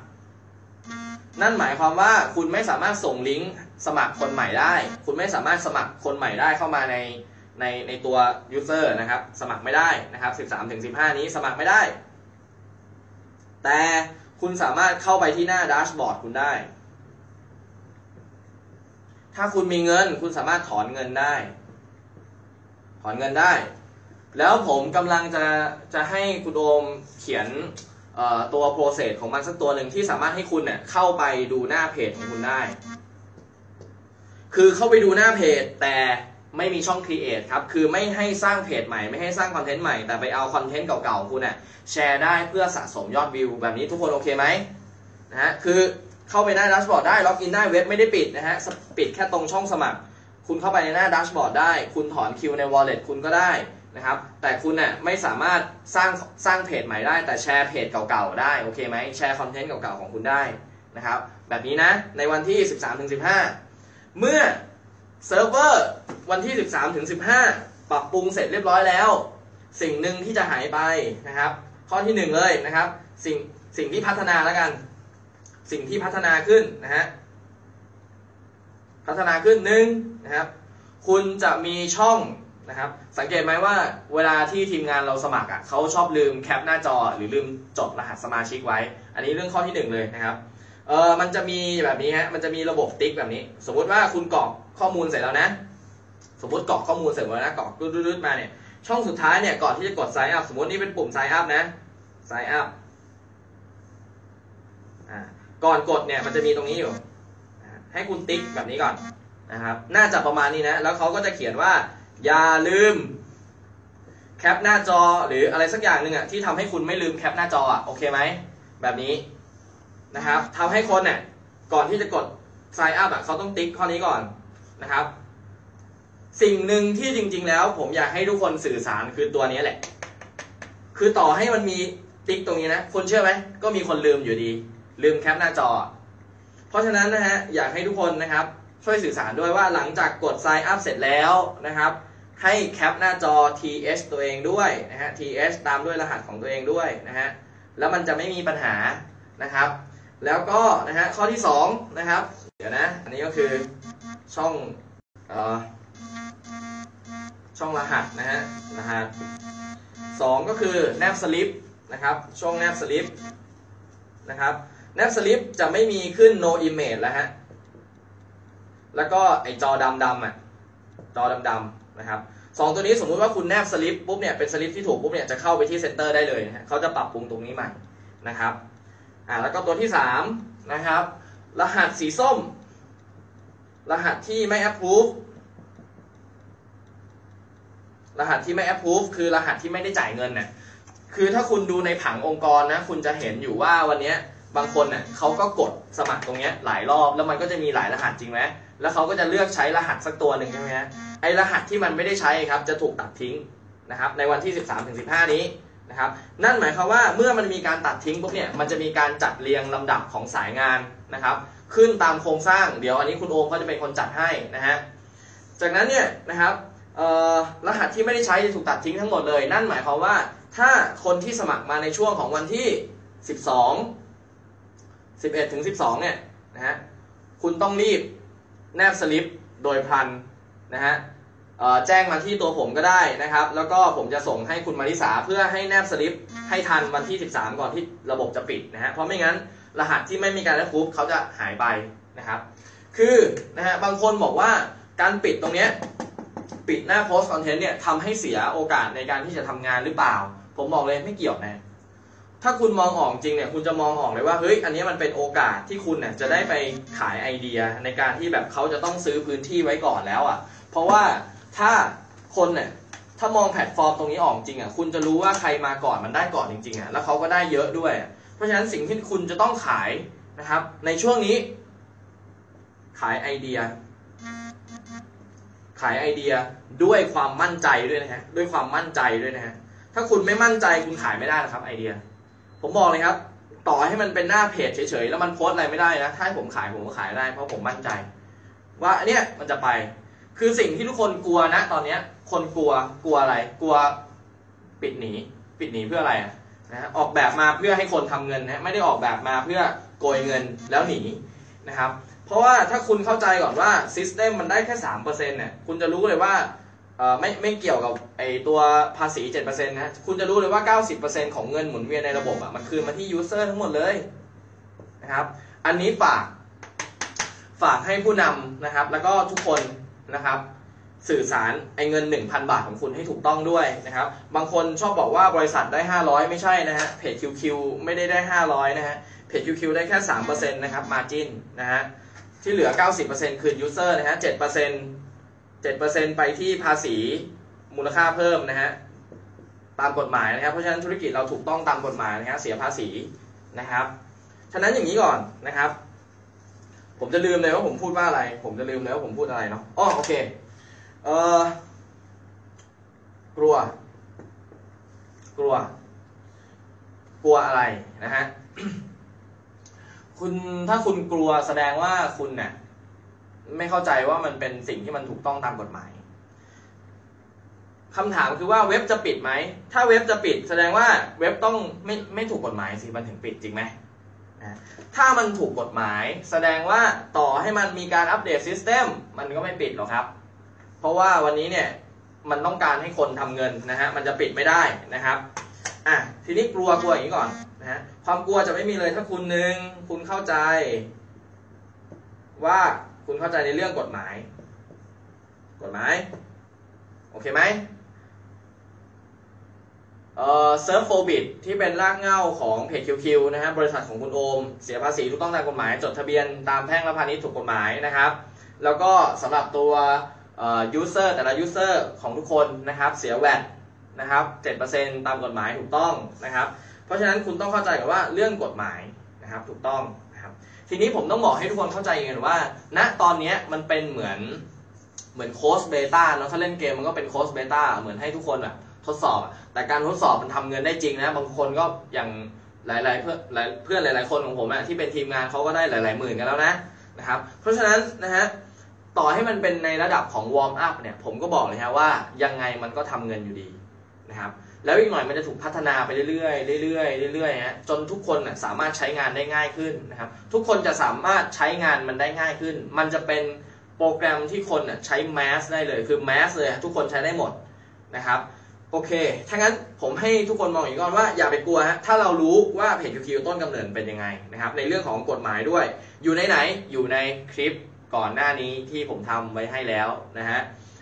นั่นหมายความว่าคุณไม่สามารถส่งลิงก์สมัครคนใหม่ได้ คุณไม่สามารถสมัครคนใหม่ได้เข้ามาในในในตัว user นะครับ สมัครไม่ได้นะครับ 13ถึง15 นี้สมัครไม่ได้ แต่คุณสามารถเข้าไปที่หน้าด a ชบอร์ดคุณได้ ถ้าคุณมีเงิน คุณสามารถถอนเงินได้ ถอนเงินได้ แล้วผมกำลังจะจะให้คุณโอมเขียน ตัว process ของมันสักตัวหนึ่งที่สามารถให้คุณเนี่ยเข้าไปดูหน้าเพจของคุณได้ คือเข้าไปดูหน้าเพจแต่ไม่มีช่อง create ครับ คือไม่ให้สร้างเพจใหม่ ไม่ให้สร้างคอนเทนต์ใหม่ แต่ไปเอาคอนเทนต์เก่าๆของคุณเนี่ยแชร์ได้เพื่อสะสมยอดวิว แบบนี้ทุกคนโอเคไหมนะฮะ คือเข้าไปหน้า dashboard ได้ ล็อกอินได้ เว็บไม่ได้ปิดนะฮะ ปิดแค่ตรงช่องสมัคร คุณเข้าไปในหน้า dashboard ได้ คุณถอนคิวใน wallet คุณก็ได้ นะครับ แต่คุณเนี่ยไม่สามารถสร้างสร้างเพจใหม่ได้ แต่แชร์เพจเก่าๆได้โอเคไหมแชร์ content เก่าๆของคุณได้นะครับ แบบนี้นะในวันที่ 13-15 เมื่อเซิร์ฟเวอร์วันที่ 13-15 ปรับปรุงเสร็จเรียบร้อยแล้ว สิ่งหนึ่งที่จะหายไปนะครับ ข้อที่หนึ่งเลยนะครับ สิ่งสิ่งที่พัฒนาแล้วกัน สิ่งที่พัฒนาขึ้นนะฮะพัฒนาขึ้นหนึ่งนะครับ คุณจะมีช่อง นะครับ สังเกตไหมว่าเวลาที่ทีมงานเราสมัครอะเขาชอบลืมแคปหน้าจอหรือลืมจดรหัสสมาชิกไว้ อันนี้เรื่องข้อที่หนึ่งเลยนะครับเออมันจะมีแบบนี้ฮะมันจะมีระบบติ๊กแบบนี้ สมมุติว่าคุณกรอกข้อมูลเสร็จแล้วนะ สมมติกรอกข้อมูลเสร็จแล้วนะกรอกดืดๆมาเนี่ยช่องสุดท้ายเนี่ยก่อนที่จะกด sign up สมมตินี่เป็นปุ่ม sign up นะ sign up อ่าก่อนกดเนี่ยมันจะมีตรงนี้อยู่ ให้คุณติ๊กแบบนี้ก่อนนะครับ น่าจะประมาณนี้นะ แล้วเขาก็จะเขียนว่า อย่าลืมแคปหน้าจอหรืออะไรสักอย่างหนึ่งอะที่ทำให้คุณไม่ลืมแคปหน้าจออะโอเคไหมแบบนี้นะครับทำให้คนเนี่ยก่อนที่จะกด sign up อะเขาต้องติ๊กข้อนี้ก่อนนะครับ สิ่งหนึ่งที่จริง ๆ แล้ว ผมอยากให้ทุกคนสื่อสารคือตัวนี้แหละ คือต่อให้มันมีติ๊กตรงนี้นะคุณเชื่อไหมก็มีคนลืมอยู่ดี ลืมแคปหน้าจอ เพราะฉะนั้นนะฮะอยากให้ทุกคนนะครับ ช่วยสื่อสารด้วยว่าหลังจากกด sign up เสร็จแล้วนะครับ ให้แคปหน้าจอ th ตัวเองด้วยนะฮะ th ตามด้วยรหัสของตัวเองด้วยนะฮะ แล้วมันจะไม่มีปัญหานะครับ แล้วก็นะฮะข้อที่สองนะครับ เดี๋ยวนะ อันนี้ก็คือช่องเอ่อช่องรหัสนะฮะ รหัสสองก็คือแนบสลิปนะครับ ช่องแนบสลิปนะครับแนบสลิปจะไม่มีขึ้น no image แล้วฮะ แล้วก็ไอจอดำดำๆอะ จอดำๆ นะครับสองตัวนี้สมมุติว่าคุณแนบสลิปปุ๊บเนี่ยเป็นสลิปที่ถูกปุ๊บเนี่ยจะเข้าไปที่ center ได้เลยนะฮะเขาจะปรับปรุงตรงนี้ใหม่นะครับอ่าแล้วก็ตัวที่สามนะครับรหัสสีส้ม รหัสที่ไม่ approve รหัสที่ไม่ approve คือรหัสที่ไม่ได้จ่ายเงินเนี่ยคือถ้าคุณดูในผังองค์กรนะคุณจะเห็นอยู่ว่าวันนี้บางคนเน่ยเขาก็กดสมัครตรงเนี้ยหลายรอบแล้วมันก็จะมีหลายรหัสจริงไหม แล้วเขาก็จะเลือกใช้รหัสสักตัวหนึ่งใช่ไหมฮะไอรหัสที่มันไม่ได้ใช้ครับจะถูกตัดทิ้งนะครับในวันที่ 13ถึง15 นี้นะครับนั่นหมายความว่าเมื่อมันมีการตัดทิ้งปุ๊บเนี่ยมันจะมีการจัดเรียงลำดับของสายงานนะครับขึ้นตามโครงสร้างเดี๋ยวอันนี้คุณโอมเขาจะเป็นคนจัดให้นะฮะจากนั้นเนี่ยนะครับเอ่อรหัสที่ไม่ได้ใช้จะถูกตัดทิ้งทั้งหมดเลย นั่นหมายความว่าถ้าคนที่สมัครมาในช่วงของวันที่ 12 11ถึง12เนี่ยนะฮะคุณต้องรีบ แนบสลิปโดยพันนะฮะแจ้งมาที่ตัวผมก็ได้นะครับ แล้วก็ผมจะส่งให้คุณมาริสาเพื่อให้แนบสลิปให้ทันวันที่ 13 ก่อนที่ระบบจะปิดนะฮะเพราะไม่งั้นรหัสที่ไม่มีการรับรู้เขาจะหายไปนะครับ คือนะฮะบางคนบอกว่าการปิดตรงเนี้ยปิดหน้าโพสต์คอนเทนต์เนี่ยทำให้เสียโอกาสในการที่จะทำงานหรือเปล่า ผมบอกเลยไม่เกี่ยวนะ ถ้าคุณมองออกจริงเนี่ยคุณจะมองออกเลยว่าเฮ้ยอันนี้มันเป็นโอกาสที่คุณเนี่ยจะได้ไปขายไอเดียในการที่แบบเขาจะต้องซื้อพื้นที่ไว้ก่อนแล้วอะ เพราะว่าถ้าคนเนี่ยถ้ามองแพลตฟอร์มตรงนี้ออกจริงอะคุณจะรู้ว่าใครมาก่อนมันได้ก่อนจริงๆอะแล้วเขาก็ได้เยอะด้วย เพราะฉะนั้นสิ่งที่คุณจะต้องขายนะครับ ในช่วงนี้ ขายไอเดีย ขายไอเดียด้วยความมั่นใจด้วยนะฮะด้วยความมั่นใจด้วยนะฮะถ้าคุณไม่มั่นใจคุณขายไม่ได้นะครับไอเดีย ผมบอกเลยครับ ต่อให้มันเป็นหน้าเพจเฉยๆ แล้วมันโพสอะไรไม่ได้นะ ถ้าผมขายผมก็ขายได้ เพราะผมมั่นใจ ว่าอันเนี้ยมันจะไป คือสิ่งที่ทุกคนกลัวนะ ตอนเนี้ย คนกลัว กลัวอะไร กลัวปิดหนี ปิดหนีเพื่ออะไรนะออกแบบมาเพื่อให้คนทำเงินนะ ไม่ได้ออกแบบมาเพื่อโกยเงินแล้วหนีนะครับ เพราะว่าถ้าคุณเข้าใจก่อนว่าซิสเต็มมันได้แค่สามเปอร์เซ็นต์เนี่ย คุณจะรู้เลยว่า ไม่ไม่เกี่ยวกับไอตัวภาษีเจ็ดเปอร์เซ็นต์นะ คุณจะรู้เลยว่าเก้าสิบเปอร์เซ็นต์ของเงินหมุนเวียนในระบบอะมันคืนมาที่ยูเซอร์ทั้งหมดเลยนะครับ อันนี้ฝากฝากให้ผู้นำนะครับ แล้วก็ทุกคนนะครับ สื่อสารไอ้เงิน 1,000 บาทของคุณให้ถูกต้องด้วยนะครับ บางคนชอบบอกว่าบริษัทได้ 500 ไม่ใช่นะฮะเพจ QQ ไม่ได้ได้ 500 นะฮะเพจ QQ ได้แค่3%นะครับ margin นะฮะที่เหลือ 90%คืน user นะฮะ7% 7%ไปที่ภาษีมูลค่าเพิ่มนะฮะตามกฎหมายนะครับ เพราะฉะนั้นธุรกิจเราถูกต้องตามกฎหมายนะฮะเสียภาษีนะครับฉะนั้นอย่างนี้ก่อนนะครับ ผมจะลืมเลยว่าผมพูดว่าอะไร ผมจะลืมเลยว่าผมพูดอะไรเนาะอ๋อโอเคเออกลัว กลัว กลัวอะไรนะฮะคุณถ้าคุณกลัวแสดงว่าคุณเนี่ย ไม่เข้าใจว่ามันเป็นสิ่งที่มันถูกต้องตามกฎหมายคำถามคือว่าเว็บจะปิดไหม ถ้าเว็บจะปิด แสดงว่าเว็บต้องไม่ไม่ถูกกฎหมายสิมันถึงปิดจริงไหม ถ้ามันถูกกฎหมาย แสดงว่าต่อให้มันมีการอัปเดตซิสเต็มมันก็ไม่ปิดหรอกครับ เพราะว่าวันนี้เนี่ยมันต้องการให้คนทำเงินนะฮะ มันจะปิดไม่ได้นะครับ อะ ทีนี้กลัวกลัวอย่างนี้ก่อนนะฮะ ความกลัวจะไม่มีเลยถ้าคุณหนึ่งคุณเข้าใจว่า คุณเข้าใจในเรื่องกฎหมาย กฎหมาย โอเคไหมเอ่อเซิร์ฟโฟบิดที่เป็นรากเหง้าของเพจ QQ นะฮะบริษัทของคุณโอม เสียภาษีถูกต้องตามกฎหมาย จดทะเบียนตามแพ่งและพาณิชย์ถูกกฎหมายนะครับ แล้วก็สำหรับตัว user แต่ละ user ของทุกคนนะครับ เสีย VATนะครับ7%ตามกฎหมายถูกต้องนะครับ เพราะฉะนั้นคุณต้องเข้าใจกับว่าเรื่องกฎหมายนะครับถูกต้อง ทีนี้ผมต้องบอกให้ทุกคนเข้าใจกันว่า ณตอนนี้มันเป็นเหมือนเหมือน close beta เนาะถ้าเล่นเกมมันก็เป็น close beta เหมือนให้ทุกคนแบบทดสอบอะแต่การทดสอบมันทำเงินได้จริงนะ บางคนก็อย่างหลาย ๆ เพื่อนหลายเพื่อนหลาย ๆ คนของผมอะที่เป็นทีมงานเขาก็ได้หลาย ๆ หมื่นกันแล้วนะนะครับ เพราะฉะนั้นนะฮะต่อให้มันเป็นในระดับของ warm up เนี่ยผมก็บอกเลยฮะว่ายังไงมันก็ทำเงินอยู่ดีนะครับ แล้วอีกหน่อยมันจะถูกพัฒนาไปเรื่อยๆเรื่อยๆเรื่อยๆฮะจนทุกคนน่ะสามารถใช้งานได้ง่ายขึ้นนะครับ ทุกคนจะสามารถใช้งานมันได้ง่ายขึ้น มันจะเป็นโปรแกรมที่คนน่ะใช้แมสได้เลยคือแมสเลยทุกคนใช้ได้หมดนะครับโอเค ถ้างั้นผมให้ทุกคนมองอย่างก่อนว่าอย่าไปกลัวฮะ ถ้าเรารู้ว่าเพจคิวต้นกำเนิดเป็นยังไงนะครับ ในเรื่องของกฎหมายด้วย อยู่ในไหน อยู่ในคลิปก่อนหน้านี้ที่ผมทำไว้ให้แล้วนะฮะ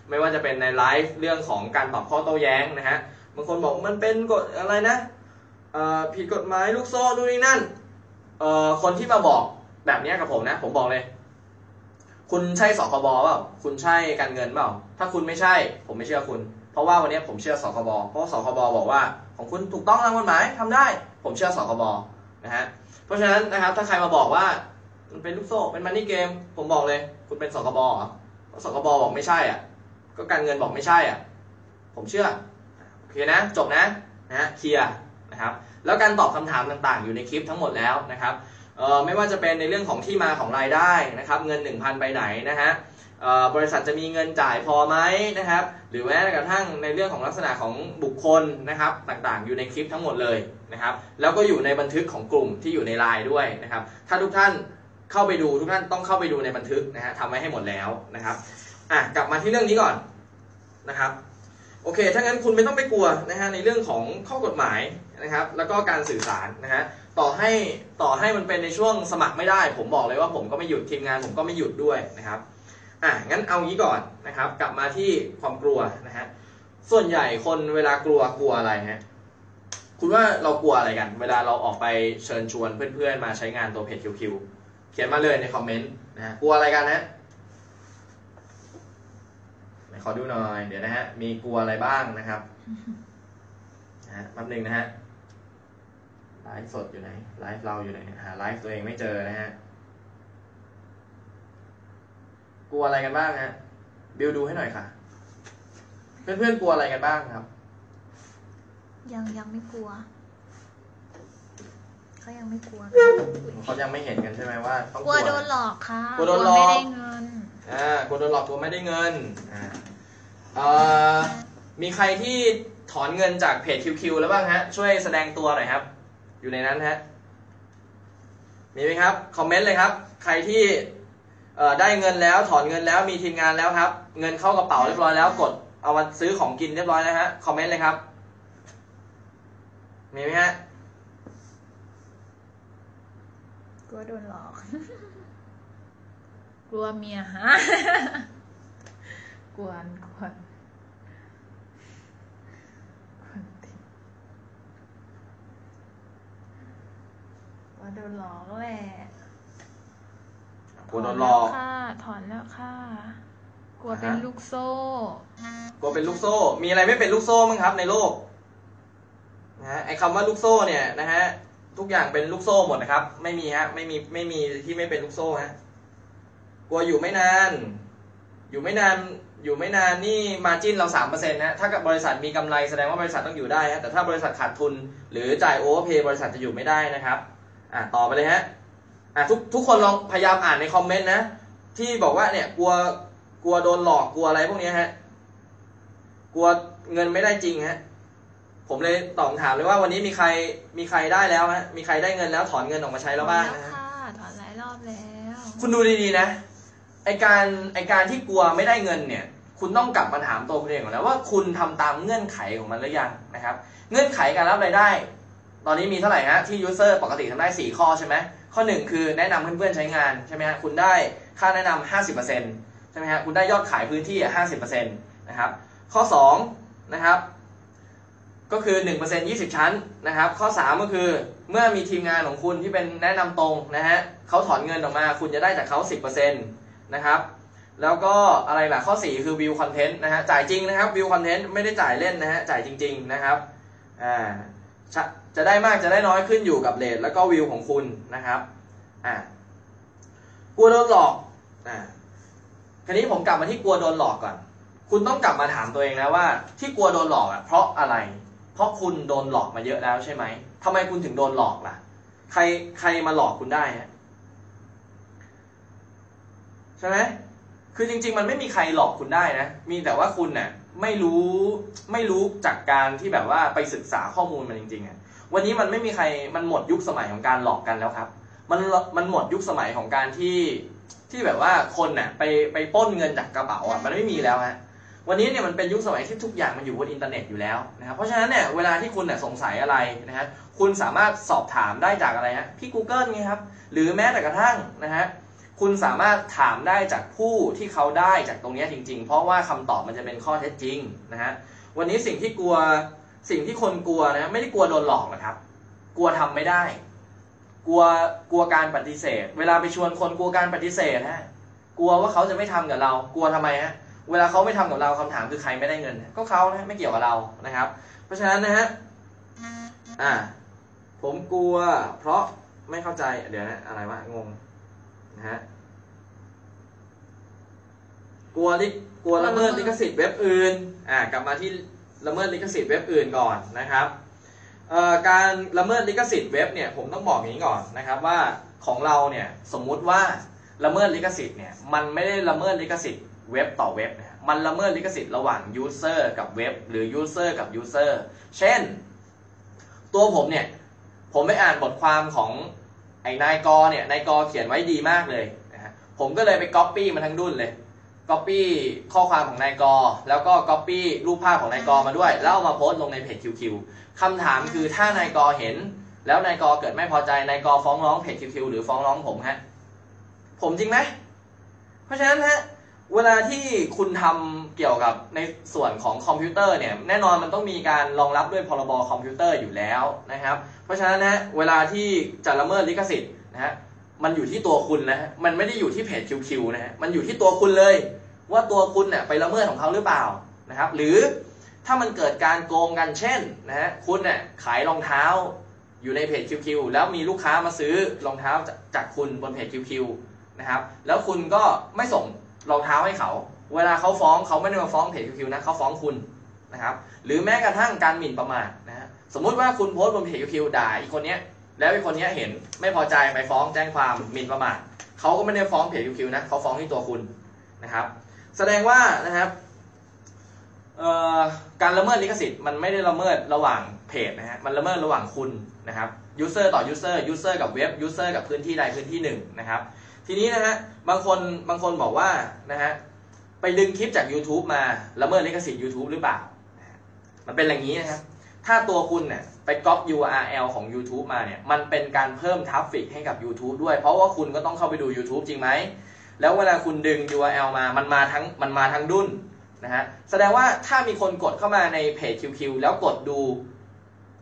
ไม่ว่าจะเป็นในไลฟ์เรื่องของการตอบข้อโต้แย้งนะฮะ บางคนบอกมันเป็นกฎอะไรนะผิดกฎหมายลูกโซ่นู่นนี่นั่นคนที่มาบอกแบบนี้กับผมนะ ผมบอกเลย คุณใช่สคบเปล่าคุณใช่การเงินเปล่าถ้าคุณไม่ใช่ ผมไม่เชื่อคุณ เพราะว่าวันนี้ผมเชื่อสคบเพราะสคบบอกว่า ของคุณถูกต้องตามกฎหมายทำได้ ผมเชื่อสคบนะฮะเพราะฉะนั้นนะครับถ้าใครมาบอกว่ามันเป็นลูกโซ่เป็นมันนี่เกม ผมบอกเลย คุณเป็นสคบเหรอเพราะสคบบอกไม่ใช่อะ ก็การเงินบอกไม่ใช่อะ ผมเชื่อ เคนะจบนะนะเคลียร์นะครับแล้วการตอบคำถามต่างๆ อยู่ในคลิปทั้งหมดแล้วนะครับไม่ว่าจะเป็นในเรื่องของที่มาของรายได้นะครับเงิน 1,000 ไปไหนนะฮะบริษัทจะมีเงินจ่ายพอไหมนะครับ หรือแม้กระทั่งในเรื่องของลักษณะของบุคคลนะครับต่างๆ อยู่ในคลิปทั้งหมดเลยนะครับ แล้วก็อยู่ในบันทึกของกลุ่มที่อยู่ในไลน์ด้วยนะครับ ถ้าทุกท่านเข้าไปดูทุกท่านต้องเข้าไปดูในบันทึกนะฮะทำไว้ให้หมดแล้วนะครับอะกลับมาที่เรื่องนี้ก่อนนะครับ โอเค ถ้างั้นคุณไม่ต้องไปกลัวนะฮะในเรื่องของข้อกฎหมายนะครับ แล้วก็การสื่อสารนะฮะ ต่อให้ต่อให้มันเป็นในช่วงสมัครไม่ได้ ผมบอกเลยว่าผมก็ไม่หยุดทีมงานผมก็ไม่หยุดด้วยนะครับ อะงั้นเอางี้ก่อนนะครับ กลับมาที่ความกลัวนะฮะ ส่วนใหญ่คนเวลากลัวกลัวอะไรฮะ คุณว่าเรากลัวอะไรกัน เวลาเราออกไปเชิญชวนเพื่อนๆมาใช้งานตัวเพจคิวเขียนมาเลยในคอมเมนต์นะกลัวอะไรกันนะ ขอดูหน่อย เดี๋ยวนะฮะ มีกลัวอะไรบ้างนะครับนะฮะแป๊บหนึงนะฮะ ไลฟ์สดอยู่ไหน ไลฟ์เราอยู่ไหน หาไลฟ์ตัวเองไม่เจอนะฮะ กลัวอะไรกันบ้างฮะ บิวดูให้หน่อยค่ะ เพื่อนๆกลัวอะไรกันบ้างครับ ยังยังไม่กลัว เขายังไม่กลัวเขายังไม่เห็นกันใช่ไหมว่า ต้องกลัวโดนหลอกค่ะกลัวโดนหลอก ไม่ได้เงิน อ่ากลัวโดนหลอกกลัวไม่ได้เงิน อ่า เอ่อมีใครที่ถอนเงินจากเพจคิวๆแล้วบ้างฮะ ช่วยแสดงตัวหน่อยครับ อยู่ในนั้นฮะ มีไหมครับ คอมเมนต์เลยครับ ใครที่เอ่อได้เงินแล้วถอนเงินแล้วมีทีมงานแล้วครับ เงินเข้ากระเป๋าเรียบร้อยแล้วกดเอามาซื้อของกินเรียบร้อยแล้วฮะ คอมเมนต์เลยครับ มีไหมฮะกลัวโดนหลอก กลัวเมียฮะ กวนกวนกวนติกลัวโดนหลอกแหละกลัวโดนหลอกถนแล้วค่ะ ถอนแล้วค่ะ กลัวเป็นลูกโซ่ กลัวเป็นลูกโซ่ มีอะไรไม่เป็นลูกโซ่มั้งครับในโลกนะฮะไอ้คำว่าลูกโซ่เนี่ยนะฮะทุกอย่างเป็นลูกโซ่หมดนะครับ ไม่มีฮะไม่มีไม่มีที่ไม่เป็นลูกโซ่ฮะกลัวอยู่ไม่นาน อยู่ไม่นาน อยู่ไม่นานนี่มาจิ้นเราสามเปอร์เซ็นต์นะถ้ากับบริษัทมีกำไรแสดงว่าบริษัทต้องอยู่ได้ฮะแต่ถ้าบริษัทขาดทุน หรือจ่ายโอเวอร์เพย์บริษัทจะอยู่ไม่ได้นะครับอะต่อไปเลยฮะอะทุกทุกคนลองพยายามอ่านในคอมเมนต์นะ ที่บอกว่าเนี่ยกลัวกลัวโดนหลอกกลัวอะไรพวกเนี้ยฮะกลัวเงินไม่ได้จริงฮะผมเลยตอบคำถามเลยว่าวันนี้มีใครมีใครได้แล้วฮะมีใครได้เงินแล้วถอนเงินออกมาใช้แล้วบ้างถอนนะแล้วฮะค่ะถอนหลายรอบแล้ว คุณดูดีๆนะไอการไอการที่กลัวไม่ได้เงินเนี่ย คุณต้องกลับมาถามตัวคุณเองก่อนแล้วว่าคุณทำตามเงื่อนไขของมันหรือยังนะครับ เงื่อนไขการรับรายได้ ตอนนี้มีเท่าไหร่ฮะที่ user ปกติทำได้ 4 ข้อใช่ไหมข้อ 1 คือแนะนำเพื่อนๆใช้งานใช่ไหมฮะคุณได้ค่าแนะนำ50%ใช่ไหมฮะคุณได้ยอดขายพื้นที่อะ50%นะครับข้อ2นะครับก็คือ 1% 20 ชั้นนะครับ ข้อ 3 ก็คือเมื่อมีทีมงานของคุณที่เป็นแนะนำตรงนะฮะเขาถอนเงินออกมา คุณจะได้จากเขา 10%นะครับ แล้วก็อะไรล่ะข้อ 4 คือ view content นะฮะจ่ายจริงนะครับ view content ไม่ได้จ่ายเล่นนะฮะจ่ายจริง ๆนะครับอ่าจะจะได้มากจะได้น้อยขึ้นอยู่กับเลทแล้วก็วิวของคุณนะครับอ่ากลัวโดนหลอกอ่าคราวนี้ผมกลับมาที่กลัวโดนหลอกก่อน คุณต้องกลับมาถามตัวเองนะว่า ที่กลัวโดนหลอกอะเพราะอะไร เพราะคุณโดนหลอกมาเยอะแล้วใช่ไหมทำไมคุณถึงโดนหลอกล่ะ ใครใครมาหลอกคุณได้ฮะใช่ไหม คือจริง ๆ มันไม่มีใครหลอกคุณได้นะ มีแต่ว่าคุณเนี่ยไม่รู้ไม่รู้จากการที่แบบว่าไปศึกษาข้อมูลมันจริงๆอะวันนี้มันไม่มีใครมันหมดยุคสมัยของการหลอกกันแล้วครับ มันมันหมดยุคสมัยของการที่ที่แบบว่าคนน่ะไปไปป้นเงินจากกระเป๋าอะมันไม่มีแล้วฮะวันนี้เนี่ยมันเป็นยุคสมัยที่ทุกอย่างมันอยู่บนอินเทอร์เน็ตอยู่แล้วนะครับเพราะฉะนั้นเนี่ยเวลาที่คุณเนี่ยสงสัยอะไรนะฮะคุณสามารถสอบถามได้จากอะไรฮะพี่ Google ไงครับหรือแม้แต่กระทั่งนะฮะ คุณสามารถถามได้จากผู้ที่เขาได้จากตรงนี้จริง ๆ เพราะว่าคำตอบมันจะเป็นข้อเท็จจริงนะฮะวันนี้สิ่งที่กลัวสิ่งที่คนกลัวนะไม่ได้กลัวโดนหลอกนะครับ กลัวทำไม่ได้ กลัวกลัวการปฏิเสธ เวลาไปชวนคนกลัวการปฏิเสธฮะกลัวว่าเขาจะไม่ทำกับเรา กลัวทำไมฮะเวลาเขาไม่ทำกับเราคำถามคือใครไม่ได้เงิน ก็เขานะไม่เกี่ยวกับเรานะครับ เพราะฉะนั้นนะฮะอ่าผมกลัว เพราะไม่เข้าใจเดี๋ยวนะอะไรวะงง นะฮะกลัวลิกลัวละเมิดลิขสิทธิ์เว็บอื่นอ่ากลับมาที่ละเมิดลิขสิทธิ์เว็บอื่นก่อนนะครับการละเมิดลิขสิทธิ์เว็บเนี่ยผมต้องบอกอย่างนี้ก่อนนะครับว่าของเราเนี่ยสมมุติว่าละเมิดลิขสิทธิ์เนี่ยมันไม่ได้ละเมิดลิขสิทธิ์เว็บต่อเว็บนะมันละเมิดลิขสิทธิ์ระหว่าง user กับเว็บหรือ user กับ user เช่น ตัวผมเนี่ยผมไปอ่านบทความของ ไอ้นายกอเนี่ยนายกอเขียนไว้ดีมากเลยนะฮะผมก็เลยไปก๊อปปี้มาทั้งดุนเลยก๊อปปี้ข้อความของนายกอ แล้วก็ก๊อปปี้รูปภาพของนายกอมาด้วยแล้วเอามาโพสต์ลงในเพจ QQ คำถามคือถ้านายกอเห็น แล้วนายกอเกิดไม่พอใจนายกอฟ้องร้องเพจ QQ หรือฟ้องร้องผมฮะผมจริงไหมเพราะฉะนั้นฮะ เวลาที่คุณทำเกี่ยวกับในส่วนของคอมพิวเตอร์เนี่ยแน่นอนมันต้องมีการรองรับด้วยพรบคอมพิวเตอร์อยู่แล้วนะครับ เพราะฉะนั้นนะเวลาที่จะละเมิดลิขสิทธิ์นะฮะมันอยู่ที่ตัวคุณนะฮะมันไม่ได้อยู่ที่เพจ QQ นะฮะมันอยู่ที่ตัวคุณเลย ว่าตัวคุณเนี่ยไปละเมิดของเขาหรือเปล่านะครับ หรือถ้ามันเกิดการโกงกันเช่นนะฮะคุณเนี่ยขายรองเท้าอยู่ในเพจ QQ แล้วมีลูกค้ามาซื้อรองเท้าจากจากคุณบนเพจ QQ นะครับแล้วคุณก็ไม่ส่ง รองเท้าให้เขา เวลาเขาฟ้องเขาไม่ได้มาฟ้องเพจ QQ นะเขาฟ้องคุณนะครับหรือแม้กระทั่งการหมิ่นประมาทนะฮะสมมุติว่าคุณโพสต์บนเพจ QQ ด่าอีกคนเนี้ยแล้วอีกคนเนี้ยเห็นไม่พอใจไปฟ้องแจ้งความหมิ่นประมาทเขาก็ไม่ได้ฟ้องเพจ QQ นะเขาฟ้องที่ตัวคุณนะครับ แสดงว่านะครับการละเมิดลิขสิทธิ์มันไม่ได้ละเมิดระหว่างเพจนะฮะมันละเมิดระหว่างคุณนะครับ user ต่อ user user กับเว็บ user กับพื้นที่ใดพื้นที่หนึ่งนะครับ ทีนี้นะฮะบางคนบางคนบอกว่านะฮะไปดึงคลิปจาก YouTube มาละเมิดลิขสิทธิ์ YouTube หรือเปล่า มันเป็นอย่างนี้นะครับ ถ้าตัวคุณเนี่ยไปก๊อป URL ของ YouTube มาเนี่ย มันเป็นการเพิ่ม traffic ให้กับ YouTube ด้วย เพราะว่าคุณก็ต้องเข้าไปดู YouTube จริงไหม แล้วเวลาคุณดึง URL มา มันมาทั้ง มันมาทั้งดุนนะฮะ แสดงว่าถ้ามีคนกดเข้ามาในเพจ QQ แล้วกดดู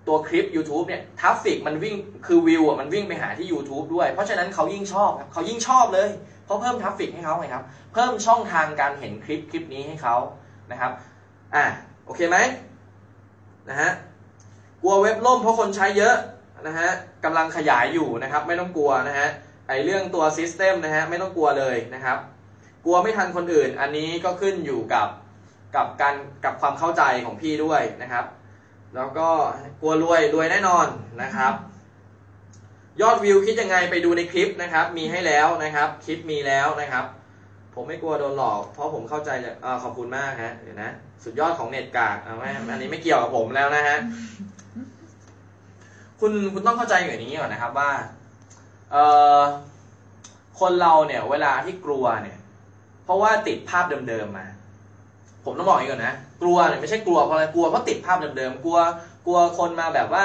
ตัวคลิป YouTube เนี่ย traffic มันวิ่งคือวิวอะมันวิ่งไปหาที่ YouTube ด้วย เพราะฉะนั้นเขายิ่งชอบเขายิ่งชอบเลย เพราะเพิ่ม traffic ให้เขาไงครับ เพิ่มช่องทางการเห็นคลิปคลิปนี้ให้เขานะครับอะโอเคไหมนะฮะกลัวเว็บล่มเพราะคนใช้เยอะนะฮะกำลังขยายอยู่นะครับ ไม่ต้องกลัวนะฮะไอเรื่องตัว system นะฮะไม่ต้องกลัวเลยนะครับ กลัวไม่ทันคนอื่น อันนี้ก็ขึ้นอยู่กับกับการกับความเข้าใจของพี่ด้วยนะครับ แล้วก็กลัวรวยรวยแน่นอนนะครับ ยอดวิวคิดยังไงไปดูในคลิปนะครับ มีให้แล้วนะครับ คลิปมีแล้วนะครับ ผมไม่กลัวโดนหลอก เพราะผมเข้าใจจากอขอบคุณมากฮะเดี๋ยวนะสุดยอดของเน็ตกากเอาไหมอันนี้ไม่เกี่ยวกับผมแล้วนะฮะคุณคุณต้องเข้าใจอย่างนี้ก่อนนะครับว่าเอ่อคนเราเนี่ยเวลาที่กลัวเนี่ย เพราะว่าติดภาพเดิมๆมา ผมต้องบอกอย่างนี้ก่อนนะ กลัวเนี่ยไม่ใช่กลัวเพราะอะไรกลัวเพราะติดภาพเดิมๆกลัวกลัวคนมาแบบว่า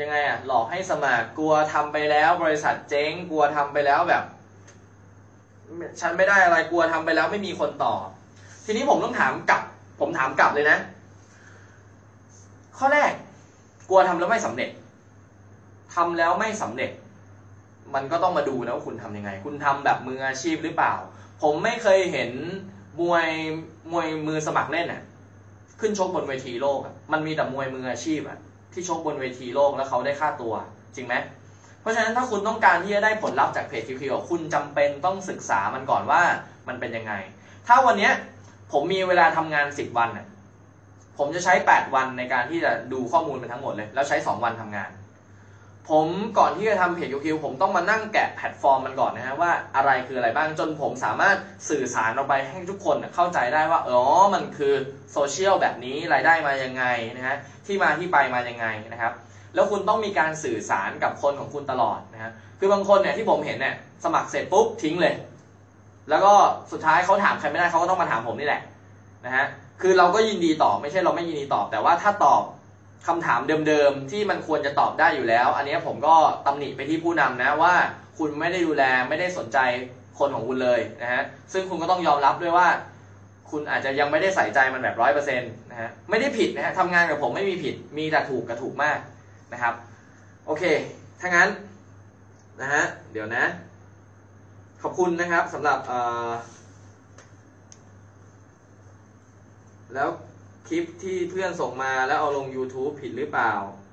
ยังไงอะหลอกให้สมัครกลัวทำไปแล้ว บริษัทเจ๊งกลัวทำไปแล้วแบบ ฉันไม่ได้อะไรกลัวทำไปแล้วไม่มีคนต่อ ทีนี้ผมต้องถามกลับ ผมถามกลับเลยนะ ข้อแรก กลัวทำแล้วไม่สำเร็จทำแล้วไม่สำเร็จ มันก็ต้องมาดูนะว่าคุณทำยังไง คุณทำแบบมืออาชีพหรือเปล่า ผมไม่เคยเห็นมวยมวยมือสมัครเล่นอะ ขึ้นชกบนเวทีโลกมันมีแต่มวยมืออาชีพอะที่ชกบนเวทีโลกแล้วเขาได้ค่าตัวจริงไหมเพราะฉะนั้นถ้าคุณต้องการที่จะได้ผลลัพธ์จากเพจ QQ คุณจำเป็นต้องศึกษามันก่อนว่ามันเป็นยังไง ถ้าวันเนี้ยผมมีเวลาทำงานสิบวันผมจะใช้แปดวันในการที่จะดูข้อมูลมันทั้งหมดเลย แล้วใช้สองวันทำงาน ผมก่อนที่จะทำเพจ QQ ผมต้องมานั่งแกะแพลตฟอร์มมันก่อนนะฮะว่าอะไรคืออะไรบ้างจนผมสามารถสื่อสารออกไปให้ทุกคนเข้าใจได้ว่าอ๋อมันคือโซเชียลแบบนี้รายได้มายังไงนะฮะที่มาที่ไปมายังไงนะครับ แล้วคุณต้องมีการสื่อสารกับคนของคุณตลอดนะฮะคือบางคนเนี่ยที่ผมเห็นเนี่ยสมัครเสร็จปุ๊บทิ้งเลย แล้วก็สุดท้ายเขาถามใครไม่ได้เขาก็ต้องมาถามผมนี่แหละนะฮะคือเราก็ยินดีตอบไม่ใช่เราไม่ยินดีตอบ แต่ว่าถ้าตอบ คำถามเดิมๆ ที่มันควรจะตอบได้อยู่แล้ว อันนี้ผมก็ตำหนิไปที่ผู้นำนะว่าคุณไม่ได้ดูแลไม่ได้สนใจคนของคุณเลยนะฮะซึ่งคุณก็ต้องยอมรับด้วยว่า คุณอาจจะยังไม่ได้ใส่ใจมันแบบร้อยเปอร์เซ็นต์นะฮะไม่ได้ผิดนะฮะทำงานกับผมไม่มีผิดมีแต่ถูกกับถูกมากนะครับ โอเคถ้างั้นนะฮะเดี๋ยวนะ ขอบคุณนะครับสำหรับเอ่อแล้ว คลิปที่เพื่อนส่งมาแล้วเอาลง YouTube ผิดหรือเปล่า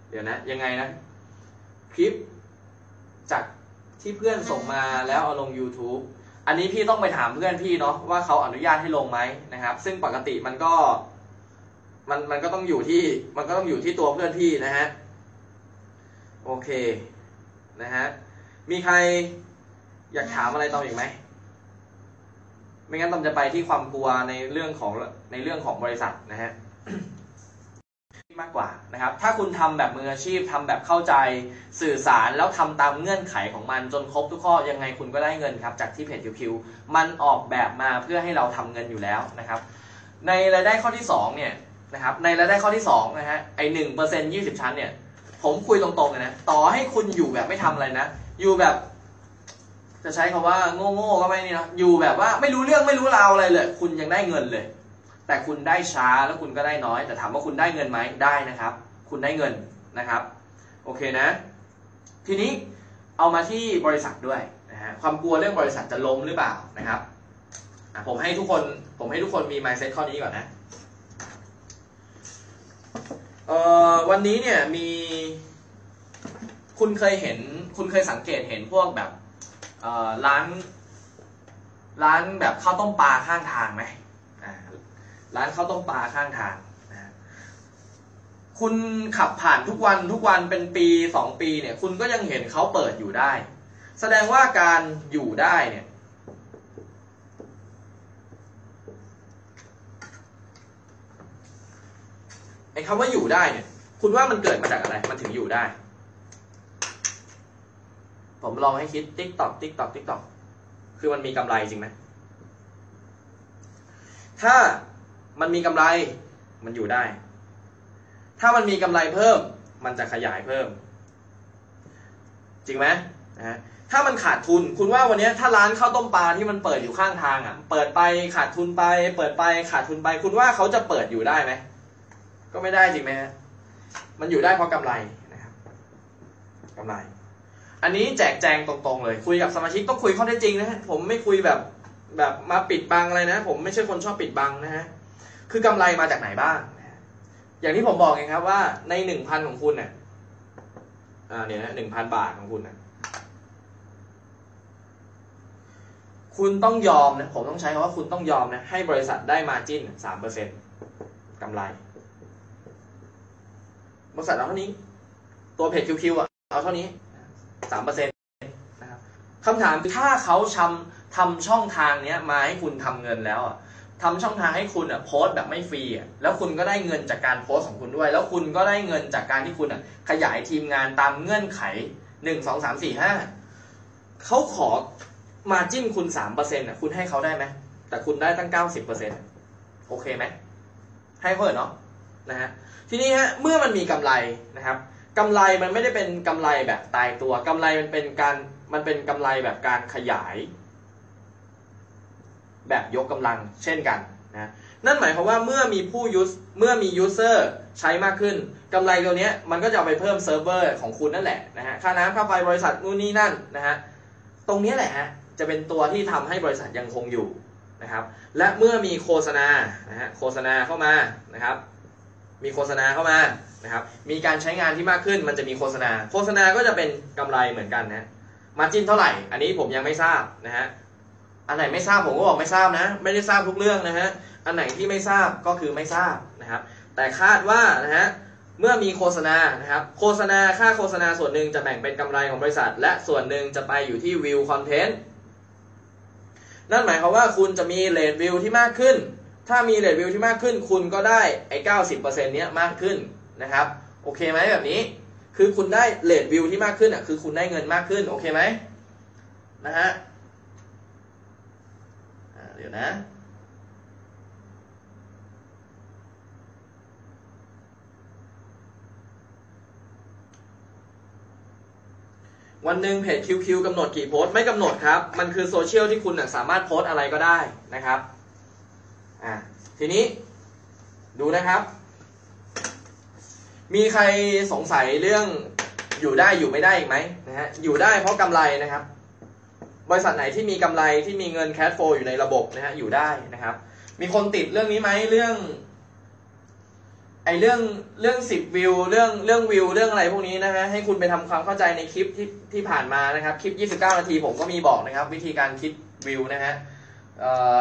เดี๋ยวนะ ยังไงนะ คลิปจากที่เพื่อนส่งมาแล้วเอาลง YouTube อันนี้พี่ต้องไปถามเพื่อนพี่เนาะว่าเขาอนุญาตให้ลงไหมนะครับ ซึ่งปกติมันก็ มันมันก็ต้องอยู่ที่มันก็ต้องอยู่ที่ตัวเพื่อนพี่นะฮะโอเคนะฮะมีใครอยากถามอะไรต่ออีกไหม ไม่งั้นตอมจะไปที่ความกลัวในเรื่องของในเรื่องของบริษัทนะฮะมากกว่านะครับ ถ้าคุณทำแบบมืออาชีพทำแบบเข้าใจสื่อสารแล้วทำตามเงื่อนไขของมันจนครบทุกข้อยังไงคุณก็ได้เงินครับ จากที่เพจคิวมันออกแบบมาเพื่อให้เราทำเงินอยู่แล้วนะครับ ในรายได้ข้อที่สองเนี่ยนะครับ ในรายได้ข้อที่สองนะฮะไอหนึ่งเปอร์เซ็นยี่สิบชั้นเนี่ย ผมคุยตรงๆเลยนะ ต่อให้คุณอยู่แบบไม่ทำอะไรนะ อยู่แบบ จะใช้คาว่าโง่ๆก็ไม่นี่นะอยู่แบบว่าไม่รู้เรื่องไม่รู้ราวอะไรเลย คุณยังได้เงินเลย แต่คุณได้ช้าแล้วคุณก็ได้น้อย แต่ถามว่าคุณได้เงินไหมได้นะครับ คุณได้เงินนะครับ โอเคนะ ทีนี้เอามาที่บริษัทด้วยนะฮะความกลัวเรื่องบริษัทจะล้มหรือเปล่านะครับผมให้ทุกคนผมให้ทุกคนมี mindset ข้อนี้ก่อนนะเอ่อวันนี้เนี่ยมี คุณเคยเห็น คุณเคยสังเกตเห็นพวกแบบ ร้าน ร้านแบบข้าวต้มปลาข้างทางไหมร้านข้าวต้มปลาข้างทางคุณขับผ่านทุกวันทุกวันเป็นปีสองปีเนี่ย คุณก็ยังเห็นเขาเปิดอยู่ได้ แสดงว่าการอยู่ได้เนี่ย ไอ้คำว่าอยู่ได้เนี่ย คุณว่ามันเกิดมาจากอะไร มันถึงอยู่ได้ ผมลองให้คิดติ๊กตอกติ๊กตอกติ๊กตอกคือมันมีกำไรจริงไหมถ้ามันมีกำไรมันอยู่ได้ ถ้ามันมีกำไรเพิ่ม มันจะขยายเพิ่ม จริงไหมนะฮะถ้ามันขาดทุน คุณว่าวันนี้ถ้าร้านข้าวต้มปลาที่มันเปิดอยู่ข้างทางอะ เปิดไปขาดทุนไป เปิดไปขาดทุนไป คุณว่าเขาจะเปิดอยู่ได้ไหม ก็ไม่ได้จริงไหมฮะ มันอยู่ได้เพราะกำไรนะครับกำไร อันนี้แจกแจงตรงๆ เลย คุยกับสมาชิกต้องคุยข้อเท็จจริงนะฮะผมไม่คุยแบบแบบมาปิดบังอะไรนะ ผมไม่ใช่คนชอบปิดบังนะฮะคือกำไรมาจากไหนบ้าง อย่างที่ผมบอกไงครับว่าในหนึ่งพันของคุณเนี่ยอ่าเนี่ยนะหนึ่งพันบาทของคุณนะคุณต้องยอมนะผมต้องใช้คำว่าคุณต้องยอมนะให้บริษัทได้มาจิ้นสามเปอร์เซ็นต์กำไร บริษัทเอาเท่านี้ ตัวเพจคิวๆอะเอาเท่านี้ สามเปอร์เซ็นต์นะครับคำถามคือถ้าเขาทำทำช่องทางเนี้ยมาให้คุณทำเงินแล้วอะทำช่องทางให้คุณอะโพสต์แบบไม่ฟรีอะแล้วคุณก็ได้เงินจากการโพสต์ของคุณด้วย แล้วคุณก็ได้เงินจากการที่คุณอะขยายทีมงานตามเงื่อนไขหนึ่งสองสามสี่ห้าเขาขอ margin คุณสามเปอร์เซ็นต์อะคุณให้เขาได้ไหมแต่คุณได้ตั้งเก้าสิบเปอร์เซ็นต์โอเคไหมให้เขาเถอนาะนะฮะทีนี้ฮะเมื่อมันมีกำไรนะครับ กำไรมันไม่ได้เป็นกำไรแบบตายตัวกำไรมันเป็นการมันเป็นกำไรแบบการขยาย แบบยกกำลังเช่นกันนะนั่นหมายความว่าเมื่อมีผู้ use เมื่อมี userใช้มากขึ้นกำไรตัวเนี้ยมันก็จะเอาไปเพิ่มเซิร์ฟเวอร์ของคุณนั่นแหละนะฮะค่าน้ำค่าไฟบริษัทนู่นนี่นั่นนะฮะตรงเนี้ยแหละฮะจะเป็นตัวที่ทำให้บริษัทยังคงอยู่นะครับและเมื่อมีโฆษณานะฮะโฆษณาเข้ามานะครับมีโฆษณาเข้ามา นะครับ มีการใช้งานที่มากขึ้นมันจะมีโฆษณา โฆษณาก็จะเป็นกำไรเหมือนกันนะมาจิ้นเท่าไหร่ อันนี้ผมยังไม่ทราบนะฮะ อันไหนไม่ทราบผมก็บอกไม่ทราบนะ ไม่ได้ทราบทุกเรื่องนะฮะ อันไหนที่ไม่ทราบก็คือไม่ทราบนะครับ แต่คาดว่านะฮะ เมื่อมีโฆษณานะครับ โฆษณาค่าโฆษณาส่วนหนึ่งจะแบ่งเป็นกำไรของบริษัท และส่วนหนึ่งจะไปอยู่ที่วิวคอนเทนต์ นั่นหมายความว่าคุณจะมีเลทวิวที่มากขึ้น ถ้ามีเลทวิวที่มากขึ้น คุณก็ได้ไอ้เก้าสิบเปอร์เซ็นต์เนี้ยมากขึ้น นะครับ โอเคไหมแบบนี้ คือคุณได้เลทวิวที่มากขึ้นอะ คือคุณได้เงินมากขึ้น โอเคไหมนะฮะเดี๋ยวนะวันหนึ่งเพจ QQ กำหนดกี่โพสต์ไม่กำหนดครับ มันคือโซเชียลที่คุณสามารถโพสต์อะไรก็ได้นะครับ อ่าทีนี้ดูนะครับ มีใครสงสัยเรื่องอยู่ได้อยู่ไม่ได้อีกไหมนะฮะอยู่ได้เพราะกำไรนะครับ บริษัทไหนที่มีกำไรที่มีเงินแคชโฟอยู่ในระบบนะฮะอยู่ได้นะครับ มีคนติดเรื่องนี้ไหมเรื่องไอเรื่องเรื่องสิบวิวเรื่องเรื่องวิวเรื่องอะไรพวกนี้นะฮะให้คุณไปทำความเข้าใจในคลิปที่ที่ผ่านมานะครับ คลิป 29 นาทีผมก็มีบอกนะครับ วิธีการคิดวิวนะฮะเอ่อ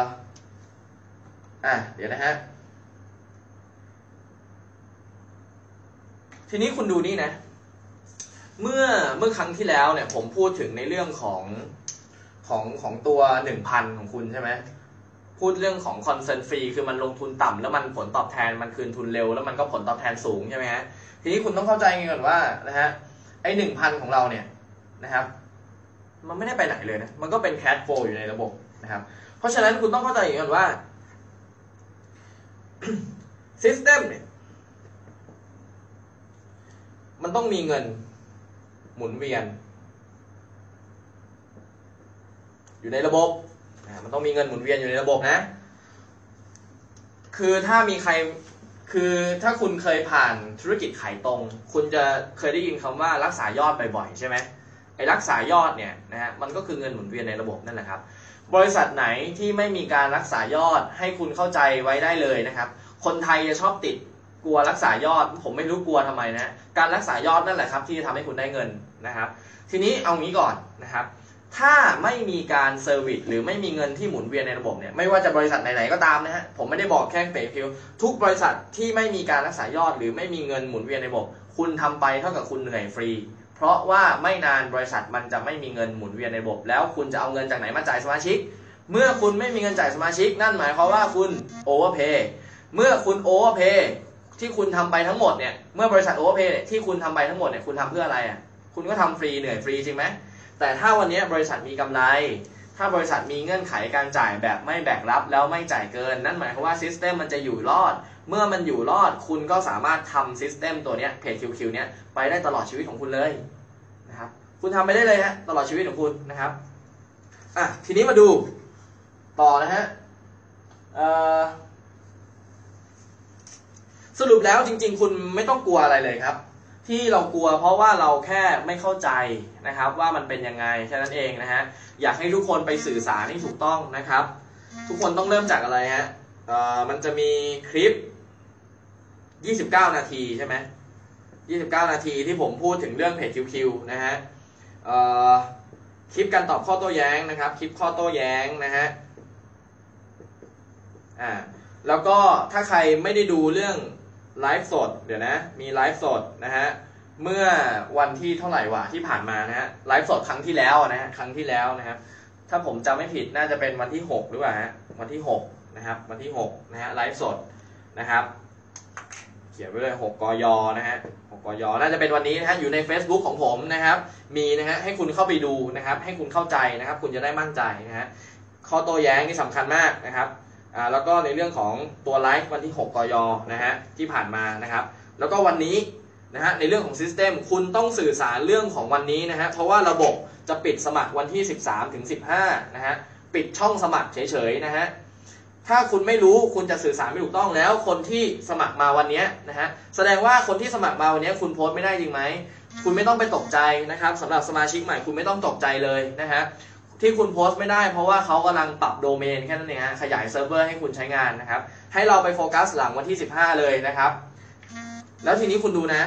อะเดี๋ยวนะฮะ ทีนี้คุณดูนี่นะ เมื่อเมื่อครั้งที่แล้วเนี่ย ผมพูดถึงในเรื่องของของของตัวหนึ่งพันของคุณใช่ไหมพูดเรื่องของคอนเซนฟรีคือมันลงทุนต่ำแล้วมันผลตอบแทนมันคืนทุนเร็ว แล้วมันก็ผลตอบแทนสูงใช่ไหมฮะทีนี้คุณต้องเข้าใจก่อนว่านะฮะไอหนึ่งพันของเราเนี่ยนะครับ มันไม่ได้ไปไหนเลยนะมันก็เป็นแค h โฟอยู่ในระบบนะครับ เพราะฉะนั้นคุณต้องเข้าใจก่อนว่าซิสเต็มเนี่ย มันต้องมีเงินหมุนเวียน อยู่ในระบบมันต้องมีเงินหมุนเวียนอยู่ในระบบนะ คือถ้ามีใครคือถ้าคุณเคยผ่านธุรกิจขายตรง คุณจะเคยได้ยินคำว่ารักษายอดบ่อยๆใช่ไหมไอ้รักษายอดเนี่ยนะฮะมันก็คือเงินหมุนเวียนในระบบนั่นแหละครับ บริษัทไหนที่ไม่มีการรักษายอดให้คุณเข้าใจไว้ได้เลยนะครับ คนไทยจะชอบติด กลัวรักษายอดผมไม่รู้กลัวทำไมนะการรักษายอดนั่นแหละครับ ที่จะทำให้คุณได้เงินนะครับ ทีนี้เอางี้ก่อนนะครับ ถ้าไม่มีการ service หรือไม่มีเงินที่หมุนเวียนในระบบเนี่ยไม่ว่าจะบริษัทไหนๆก็ตามนะฮะผมไม่ได้บอกแค่เพจคิวทุกบริษัทที่ไม่มีการรักษายอด หรือไม่มีเงินหมุนเวียนในระบบ คุณทำไปเท่ากับคุณเหนื่อยฟรี เพราะว่าไม่นานบริษัทมันจะไม่มีเงินหมุนเวียนในระบบ แล้วคุณจะเอาเงินจากไหนมาจ่ายสมาชิก เมื่อคุณไม่มีเงินจ่ายสมาชิก นั่นหมายความว่าคุณ overpay เมื่อคุณ overpay ที่คุณทำไปทั้งหมดเนี่ยเมื่อบริษัท overpay ที่คุณทำไปทั้งหมดเนี่ยคุณทำเพื่ออะไรอะคุณก็ทำฟรีเหนื่อยฟรีจริงไหมแต่ถ้าวันนี้บริษัทมีกำไร ถ้าบริษัทมีเงื่อนไขการจ่ายแบบไม่แบกรับแล้วไม่จ่ายเกิน นั่นหมายความว่า system มันจะอยู่รอด เมื่อมันอยู่รอดคุณก็สามารถทำ system ตัวเนี้ยเพจ QQ เนี้ยไปได้ตลอดชีวิตของคุณเลยนะครับคุณทำไปได้เลยฮะตลอดชีวิตของคุณนะครับอะทีนี้มาดูต่อนะฮะเอ่อ สรุปแล้วจริง ๆ คุณไม่ต้องกลัวอะไรเลยครับ ที่เรากลัวเพราะว่าเราแค่ไม่เข้าใจนะครับ ว่ามันเป็นยังไงแค่นั้นเองนะฮะอยากให้ทุกคนไปสื่อสารให้ถูกต้องนะครับ ทุกคนต้องเริ่มจากอะไรฮะเอ่อมันจะมีคลิป 29 นาทีใช่ไหม29 นาทีที่ผมพูดถึงเรื่องเพจ QQ นะฮะคลิปการตอบข้อโต้แย้งนะครับ คลิปข้อโต้แย้งนะฮะอ่าแล้วก็ถ้าใครไม่ได้ดูเรื่อง ไลฟ์สด เดี๋ยวนะ มีไลฟ์สดนะฮะ เมื่อวันที่เท่าไหร่วะที่ผ่านมานะฮะ ไลฟ์สดครั้งที่แล้วนะฮะ ครั้งที่แล้วนะครับ ถ้าผมจำไม่ผิดน่าจะเป็นวันที่ 6 หรือเปล่าฮะ วันที่ 6 นะครับ วันที่ 6 นะฮะ ไลฟ์สดนะครับ เขียนไว้เลย 6กยนะฮะ 6กยน่าจะเป็นวันนี้นะฮะ อยู่ใน Facebook ของผมนะครับ มีนะฮะ ให้คุณเข้าไปดูนะครับ ให้คุณเข้าใจนะครับ คุณจะได้มั่นใจนะฮะ ข้อโต้แย้งนี่สำคัญมากนะครับ อ่าแล้วก็ในเรื่องของตัวไลฟ์วันที่ 6กยนะฮะที่ผ่านมานะครับ แล้วก็วันนี้นะฮะในเรื่องของ System คุณต้องสื่อสารเรื่องของวันนี้นะฮะเพราะว่าระบบจะปิดสมัครวันที่ 13ถึง15นะฮะปิดช่องสมัครเฉยๆนะฮะถ้าคุณไม่รู้คุณจะสื่อสารไม่ถูกต้องแล้ว คนที่สมัครมาวันนี้นะฮะแสดงว่าคนที่สมัครมาวันนี้คุณโพสต์ไม่ได้จริงไหมคุณไม่ต้องไปตกใจนะครับสำหรับสมาชิกใหม่คุณไม่ต้องตกใจเลยนะฮะ ที่คุณโพสต์ไม่ได้เพราะว่าเขากำลังปรับโดเมนแค่นั้นเองฮะขยายเซิร์ฟเวอร์ให้คุณใช้งานนะครับ ให้เราไปโฟกัสหลังวันที่ 15 เลยนะครับ แล้วทีนี้คุณดูนะ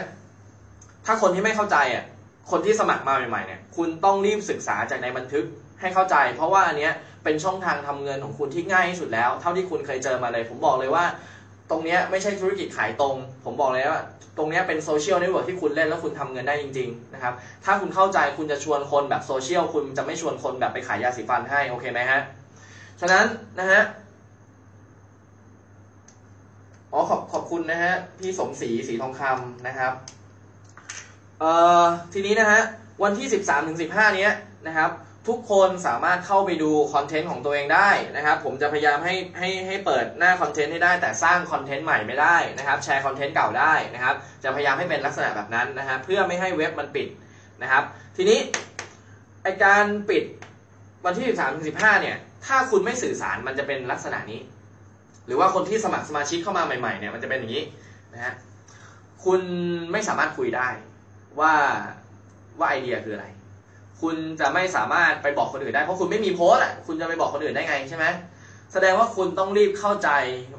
ถ้าคนที่ไม่เข้าใจอะคนที่สมัครมาใหม่ๆเนี่ยคุณต้องรีบศึกษาจากในบันทึกให้เข้าใจ เพราะว่าอันเนี้ยเป็นช่องทางทำเงินของคุณที่ง่ายที่สุดแล้ว เท่าที่คุณเคยเจอมาเลย ผมบอกเลยว่า ตรงนี้ไม่ใช่ธุรกิจขายตรง ผมบอกเลยว่า ตรงนี้เป็นโซเชียลเน็ตเวิร์กที่คุณเล่นแล้วคุณทำเงินได้จริงๆนะครับ ถ้าคุณเข้าใจคุณจะชวนคนแบบโซเชียลคุณจะไม่ชวนคนแบบไปขายยาสีฟันให้ โอเคไหมฮะ ฉะนั้นนะฮะ อ๋อขอบขอบคุณนะฮะ พี่สมศรีสีทองคำนะครับ เอ่อ ทีนี้นะฮะ วันที่ 13ถึง15 เนี้ยนะครับ ทุกคนสามารถเข้าไปดูคอนเทนต์ของตัวเองได้นะครับ ผมจะพยายามให้ให้ให้เปิดหน้าคอนเทนต์ให้ได้ แต่สร้างคอนเทนต์ใหม่ไม่ได้นะครับ แชร์คอนเทนต์เก่าได้นะครับ จะพยายามให้เป็นลักษณะแบบนั้นนะฮะเพื่อไม่ให้เว็บมันปิดนะครับ ทีนี้ไอ้การปิดวันที่ 13ถึง15 เนี่ย ถ้าคุณไม่สื่อสารมันจะเป็นลักษณะนี้ หรือว่าคนที่สมัครสมาชิกเข้ามาใหม่ๆเนี่ยมันจะเป็นอย่างนี้นะฮะคุณไม่สามารถคุยได้ว่าว่าไอเดียคืออะไร คุณจะไม่สามารถไปบอกคนอื่นได้เพราะคุณไม่มีโพสต์อะคุณจะไปบอกคนอื่นได้ไงใช่ไหมแสดงว่าคุณต้องรีบเข้าใจ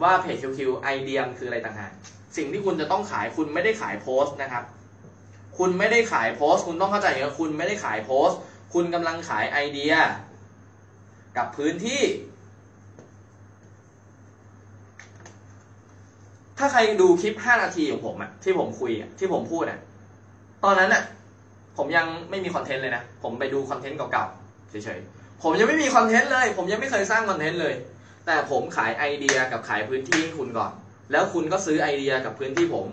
ว่าเพจ QQ ไอเดียมคืออะไรต่างหากสิ่งที่คุณจะต้องขายคุณไม่ได้ขายโพสต์นะครับ คุณไม่ได้ขายโพสต์ คุณต้องเข้าใจว่าคุณไม่ได้ขายโพสต์ คุณกำลังขายไอเดีย กับพื้นที่ ถ้าใครดูคลิป 5 นาทีของผมอะที่ผมคุยอะที่ผมพูดอะตอนนั้นอะ ผมยังไม่มีคอนเทนต์เลยนะ ผมไปดูคอนเทนต์เก่าๆเฉยๆ ผมยังไม่มีคอนเทนต์เลย ผมยังไม่เคยสร้างคอนเทนต์เลย แต่ผมขายไอเดียกับขายพื้นที่ให้คุณก่อน แล้วคุณก็ซื้อไอเดียกับพื้นที่ผม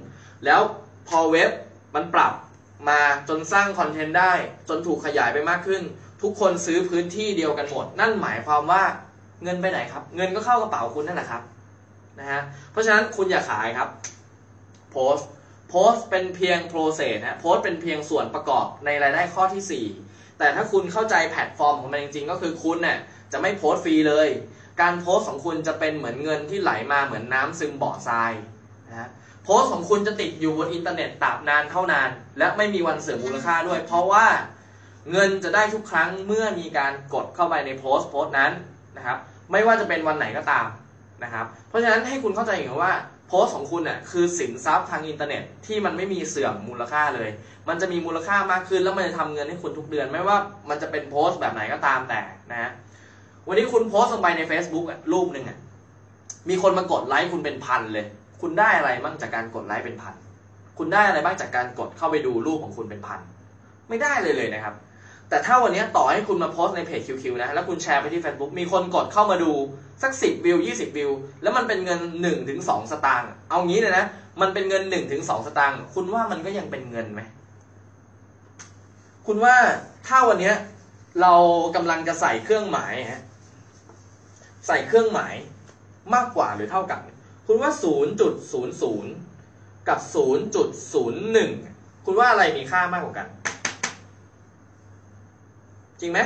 แล้วพอเว็บมันปรับมาจนสร้างคอนเทนต์ได้ จนถูกขยายไปมากขึ้น ทุกคนซื้อพื้นที่เดียวกันหมด นั่นหมายความว่าเงินไปไหนครับ เงินก็เข้ากระเป๋าคุณนั่นแหละครับนะฮะเพราะฉะนั้นคุณอย่าขายครับโพสต์ โพสเป็นเพียง process นะโพสเป็นเพียงส่วนประกอบในรายได้ข้อที่ 4 แต่ถ้าคุณเข้าใจแพลตฟอร์มของมันจริงๆ ก็คือคุณเนี่ยจะไม่โพสฟรีเลย การโพสของคุณจะเป็นเหมือนเงินที่ไหลมาเหมือนน้ำซึมบ่อทรายนะโพสของคุณจะติดอยู่บนอินเทอร์เน็ตตราบนานเท่านาน และไม่มีวันเสื่อมมูลค่าด้วย เพราะว่าเงินจะได้ทุกครั้งเมื่อมีการกดเข้าไปในโพสต์โพสต์นั้นนะครับ ไม่ว่าจะเป็นวันไหนก็ตามนะครับ เพราะฉะนั้นให้คุณเข้าใจอย่างว่า โพสต์ของคุณน่ะคือสินทรัพย์ทางอินเทอร์เน็ตที่มันไม่มีเสื่อมมูลค่าเลย มันจะมีมูลค่ามากขึ้นแล้วมันจะทำเงินให้คุณทุกเดือน ไม่ว่ามันจะเป็นโพสต์แบบไหนก็ตามแต่นะฮะวันนี้คุณโพสต์ลงไปใน Facebook อะรูปหนึ่งอะมีคนมากดไลค์คุณเป็นพันเลย คุณได้อะไรบ้างจากการกดไลค์เป็นพัน คุณได้อะไรบ้างจากการกดเข้าไปดูรูปของคุณเป็นพัน ไม่ได้เลยเลยนะครับ แต่ถ้าวันนี้ต่อให้คุณมาโพสในเพจ QQ นะ แล้วคุณแชร์ไปที่ Facebook มีคนกดเข้ามาดู สัก 10 วิว 20 วิว แล้วมันเป็นเงิน1ถึง2สตางค์เอางี้เลยนะ มันเป็นเงิน1ถึง2สตางค์คุณว่ามันก็ยังเป็นเงินไหม คุณว่าถ้าวันนี้เรากำลังจะใส่เครื่องหมายฮะใส่เครื่องหมายมากกว่าหรือเท่ากับคุณว่า 0.00 กับ 0.01 คุณว่าอะไรมีค่ามากกว่ากัน จริงไหม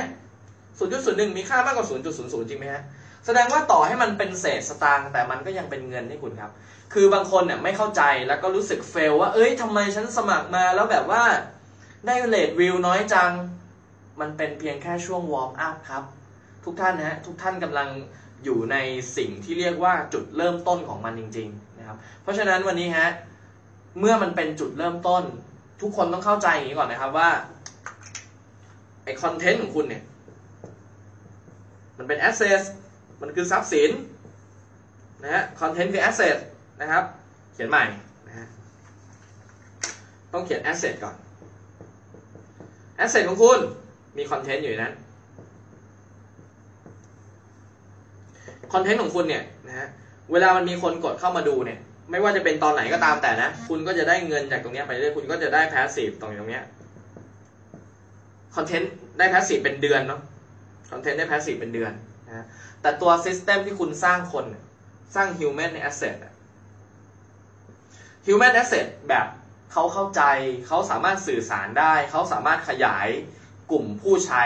0.01มีค่ามากกว่า0.00จริงไหมฮะแสดงว่าต่อให้มันเป็นเศษสตางค์แต่มันก็ยังเป็นเงินให้คุณครับ คือบางคนเนี่ยไม่เข้าใจแล้วก็รู้สึกเฟลว่า เอ้ยทำไมฉันสมัครมาแล้วแบบว่าได้ rate view น้อยจัง มันเป็นเพียงแค่ช่วง warm up ครับ ทุกท่านนะฮะทุกท่านกำลังอยู่ในสิ่งที่เรียกว่าจุดเริ่มต้นของมันจริงๆนะครับ เพราะฉะนั้นวันนี้ฮะเมื่อมันเป็นจุดเริ่มต้น ทุกคนต้องเข้าใจอย่างนี้ก่อนนะครับว่า ไอ้คอนเทนต์ของคุณเนี่ย มันเป็น asset มันคือทรัพย์สินนะฮะคอนเทนต์คือ asset นะครับ เขียนใหม่นะฮะต้องเขียน asset ก่อน asset ของคุณมีคอนเทนต์อยู่นั้นคอนเทนต์ของคุณเนี่ยนะฮะเวลามันมีคนกดเข้ามาดูเนี่ย ไม่ว่าจะเป็นตอนไหนก็ตามแต่นะ คุณก็จะได้เงินจากตรงเนี้ยไปเรื่อยคุณก็จะได้ passive ตรงตรงเนี้ย คอนเทนต์ได้ passive เป็นเดือนเนาะคอนเทนต์ได้ passive เป็นเดือนนะแต่ตัวซิสเต็มที่คุณสร้างคนเนี่ยสร้าง human asset อะ human asset แบบเขาเข้าใจเขาสามารถสื่อสารได้ เขาสามารถขยายกลุ่มผู้ใช้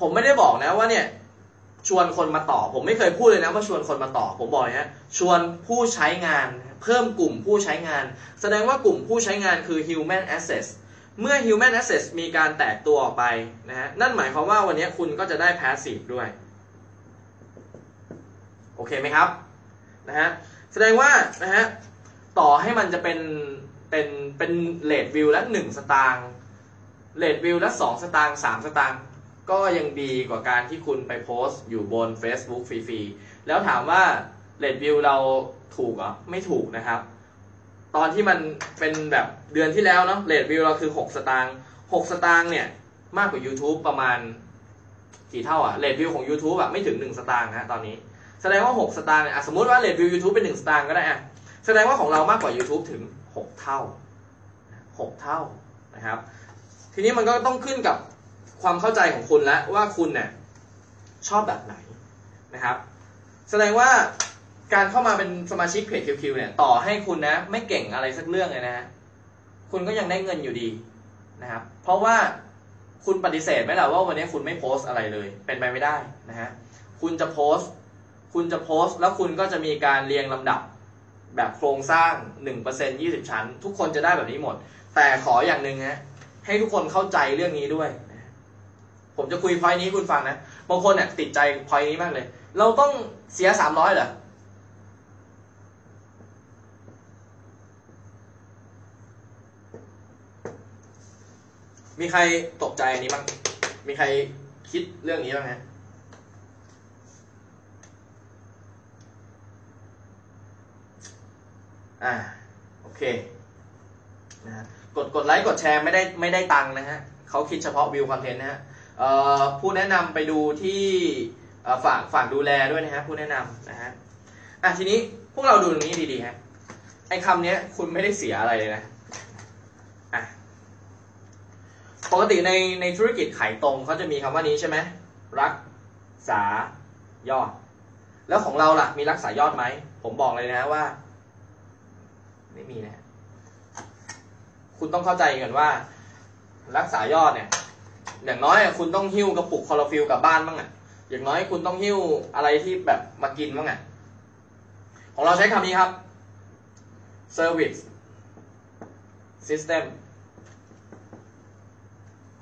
ผมไม่ได้บอกนะว่าเนี่ยชวนคนมาต่อ ผมไม่เคยพูดเลยนะว่าชวนคนมาต่อ ผมบอกเลยนะชวนผู้ใช้งาน เพิ่มกลุ่มผู้ใช้งาน แสดงว่ากลุ่มผู้ใช้งานคือ human assets เมื่อ human assets มีการแตกตัวออกไปนะฮะนั่นหมายความว่าวันนี้คุณก็จะได้ passive ด้วย โอเคไหมครับนะฮะแสดงว่านะฮะต่อให้มันจะเป็นเป็นเป็นเลทวิวละ1สตางค์เลทวิวละ2สตางค์3สตางค์ก็ยังดีกว่าการที่คุณไปโพสต์อยู่บน Facebook ฟรีๆ แล้วถามว่าเลทวิวเราถูกเหรอไม่ถูกนะครับ ตอนที่มันเป็นแบบเดือนที่แล้วเนาะเลทวิวเราคือ 6 สตางค์6สตางค์เนี่ย มากกว่า YouTube ประมาณกี่เท่าอะเลทวิวของ YouTube อะไม่ถึง 1 สตางค์ฮะตอนนี้ แสดงว่า 6 สตางค์เนี่ยสมมติว่าเลทวิว YouTube เป็น 1 สตางค์ก็ได้อะแสดงว่าของเรามากกว่า YouTube ถึง 6 เท่า 6 เท่านะครับ ทีนี้มันก็ต้องขึ้นกับความเข้าใจของคุณแล้วว่าคุณเนี่ยชอบแบบไหนนะครับ แสดงว่า การเข้ามาเป็นสมาชิกเพจ QQ เนี่ย ต่อให้คุณนะ ไม่เก่งอะไรสักเรื่องเลยนะฮะคุณก็ยังได้เงินอยู่ดีนะครับ เพราะว่าคุณปฏิเสธไหมล่ะว่าวันนี้คุณไม่โพสต์อะไรเลย เป็นไปไม่ได้นะฮะคุณจะโพสต์คุณจะโพสต์แล้วคุณก็จะมีการเรียงลำดับแบบโครงสร้าง 1% 20 ชั้น ทุกคนจะได้แบบนี้หมด แต่ขออย่างหนึ่งฮะให้ทุกคนเข้าใจเรื่องนี้ด้วย ผมจะคุยพอยนี้คุณฟังนะบางคนเนี่ยติดใจพอยนี้มากเลย เราต้องเสีย 300เหรอ มีใครตกใจอันนี้บ้าง มีใครคิดเรื่องนี้บ้างฮะอ่า โอเค นะฮะ กด กดไลค์ กดแชร์ ไม่ได้ ไม่ได้ตังค์นะฮะ เขาคิดเฉพาะวิวคอนเทนต์นะฮะ เอ่อ ผู้แนะนำไปดูที่เอ่อฝาก ฝากดูแลด้วยนะฮะ ผู้แนะนำนะฮะ อะ ทีนี้พวกเราดูตรงนี้ดีๆฮะ ไอ้คำนี้คุณไม่ได้เสียอะไรเลยนะ ปกติในในธุรกิจขายตรงเขาจะมีคำว่านี้ใช่ไหมรักษายอด แล้วของเราล่ะ มีรักษายอดไหม ผมบอกเลยนะว่า ไม่มีนะ คุณต้องเข้าใจกันว่า รักษายอดเนี่ย อย่างน้อยคุณต้องหิ้วกระปุกคอโรฟิลกับบ้านบ้างอะอย่างน้อยคุณต้องหิ้วอะไรที่แบบมากินบ้างอะของเราใช้คำนี้ครับ service system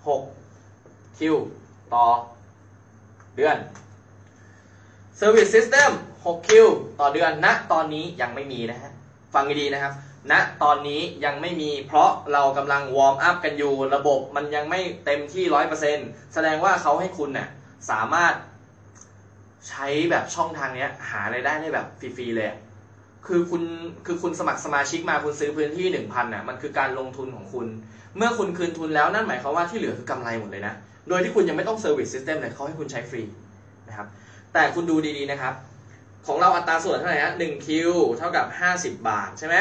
6 คิว ต่อเดือน service system 6 คิว ต่อเดือนณตอนนี้ยังไม่มีนะฮะ ฟังให้ดีนะครับณตอนนี้ยังไม่มีเพราะเรากำลังวอร์มอัพกันอยู่ ระบบมันยังไม่เต็มที่ร้อยเปอร์เซ็นแสดงว่าเขาให้คุณน่ะสามารถใช้แบบช่องทางนี้หาไรายได้ได้แบบฟรีๆเลย คือคุณคือคุณสมัครสมาชิกมาคุณซื้อพื้นที่หนึ่งพันน่ะมันคือการลงทุนของคุณ เมื่อคุณคืนทุนแล้วนั่นหมายความว่าที่เหลือคือกำไรหมดเลยนะ โดยที่คุณยังไม่ต้อง service system เลยเขาให้คุณใช้ฟรีนะครับ แต่คุณดูดีๆนะครับ ของเราอัตราส่วนเท่าไหร่ฮะหนึ่งคิวเท่ากับห้าสิบบาทใช่ไหม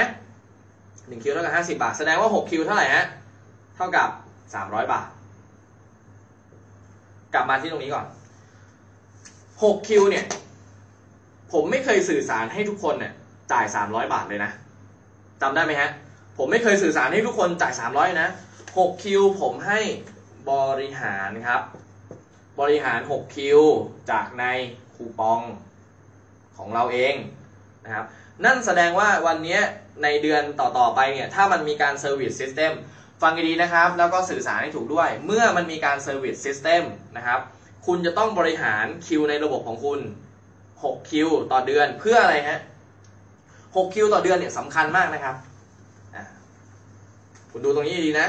หนึ่งคิวเท่ากับห้าสิบบาท แสดงว่าหกคิวเท่าไหร่ฮะเท่ากับสามร้อยบาท กลับมาที่ตรงนี้ก่อนหกคิวเนี่ย ผมไม่เคยสื่อสารให้ทุกคนเนี่ย จ่ายสามร้อยบาทเลยนะจำได้ไหมฮะ ผมไม่เคยสื่อสารให้ทุกคนจ่ายสามร้อยนะหกคิวผมให้บริหารครับ บริหารหกคิวจากในคูปองของเราเองนะครับนั่นแสดงว่าวันนี้ในเดือนต่อๆไปเนี่ยถ้ามันมีการ Service System ฟังดีนะครับ แล้วก็สื่อสารให้ถูกด้วย เมื่อมันมีการ Service System นะครับ คุณจะต้องบริหารคิวในระบบของคุณ 6 คิวต่อเดือนเพื่ออะไรฮะ 6คิวต่อเดือนเนี่ยสำคัญมากนะครับคุณดูตรงนี้ดีนะ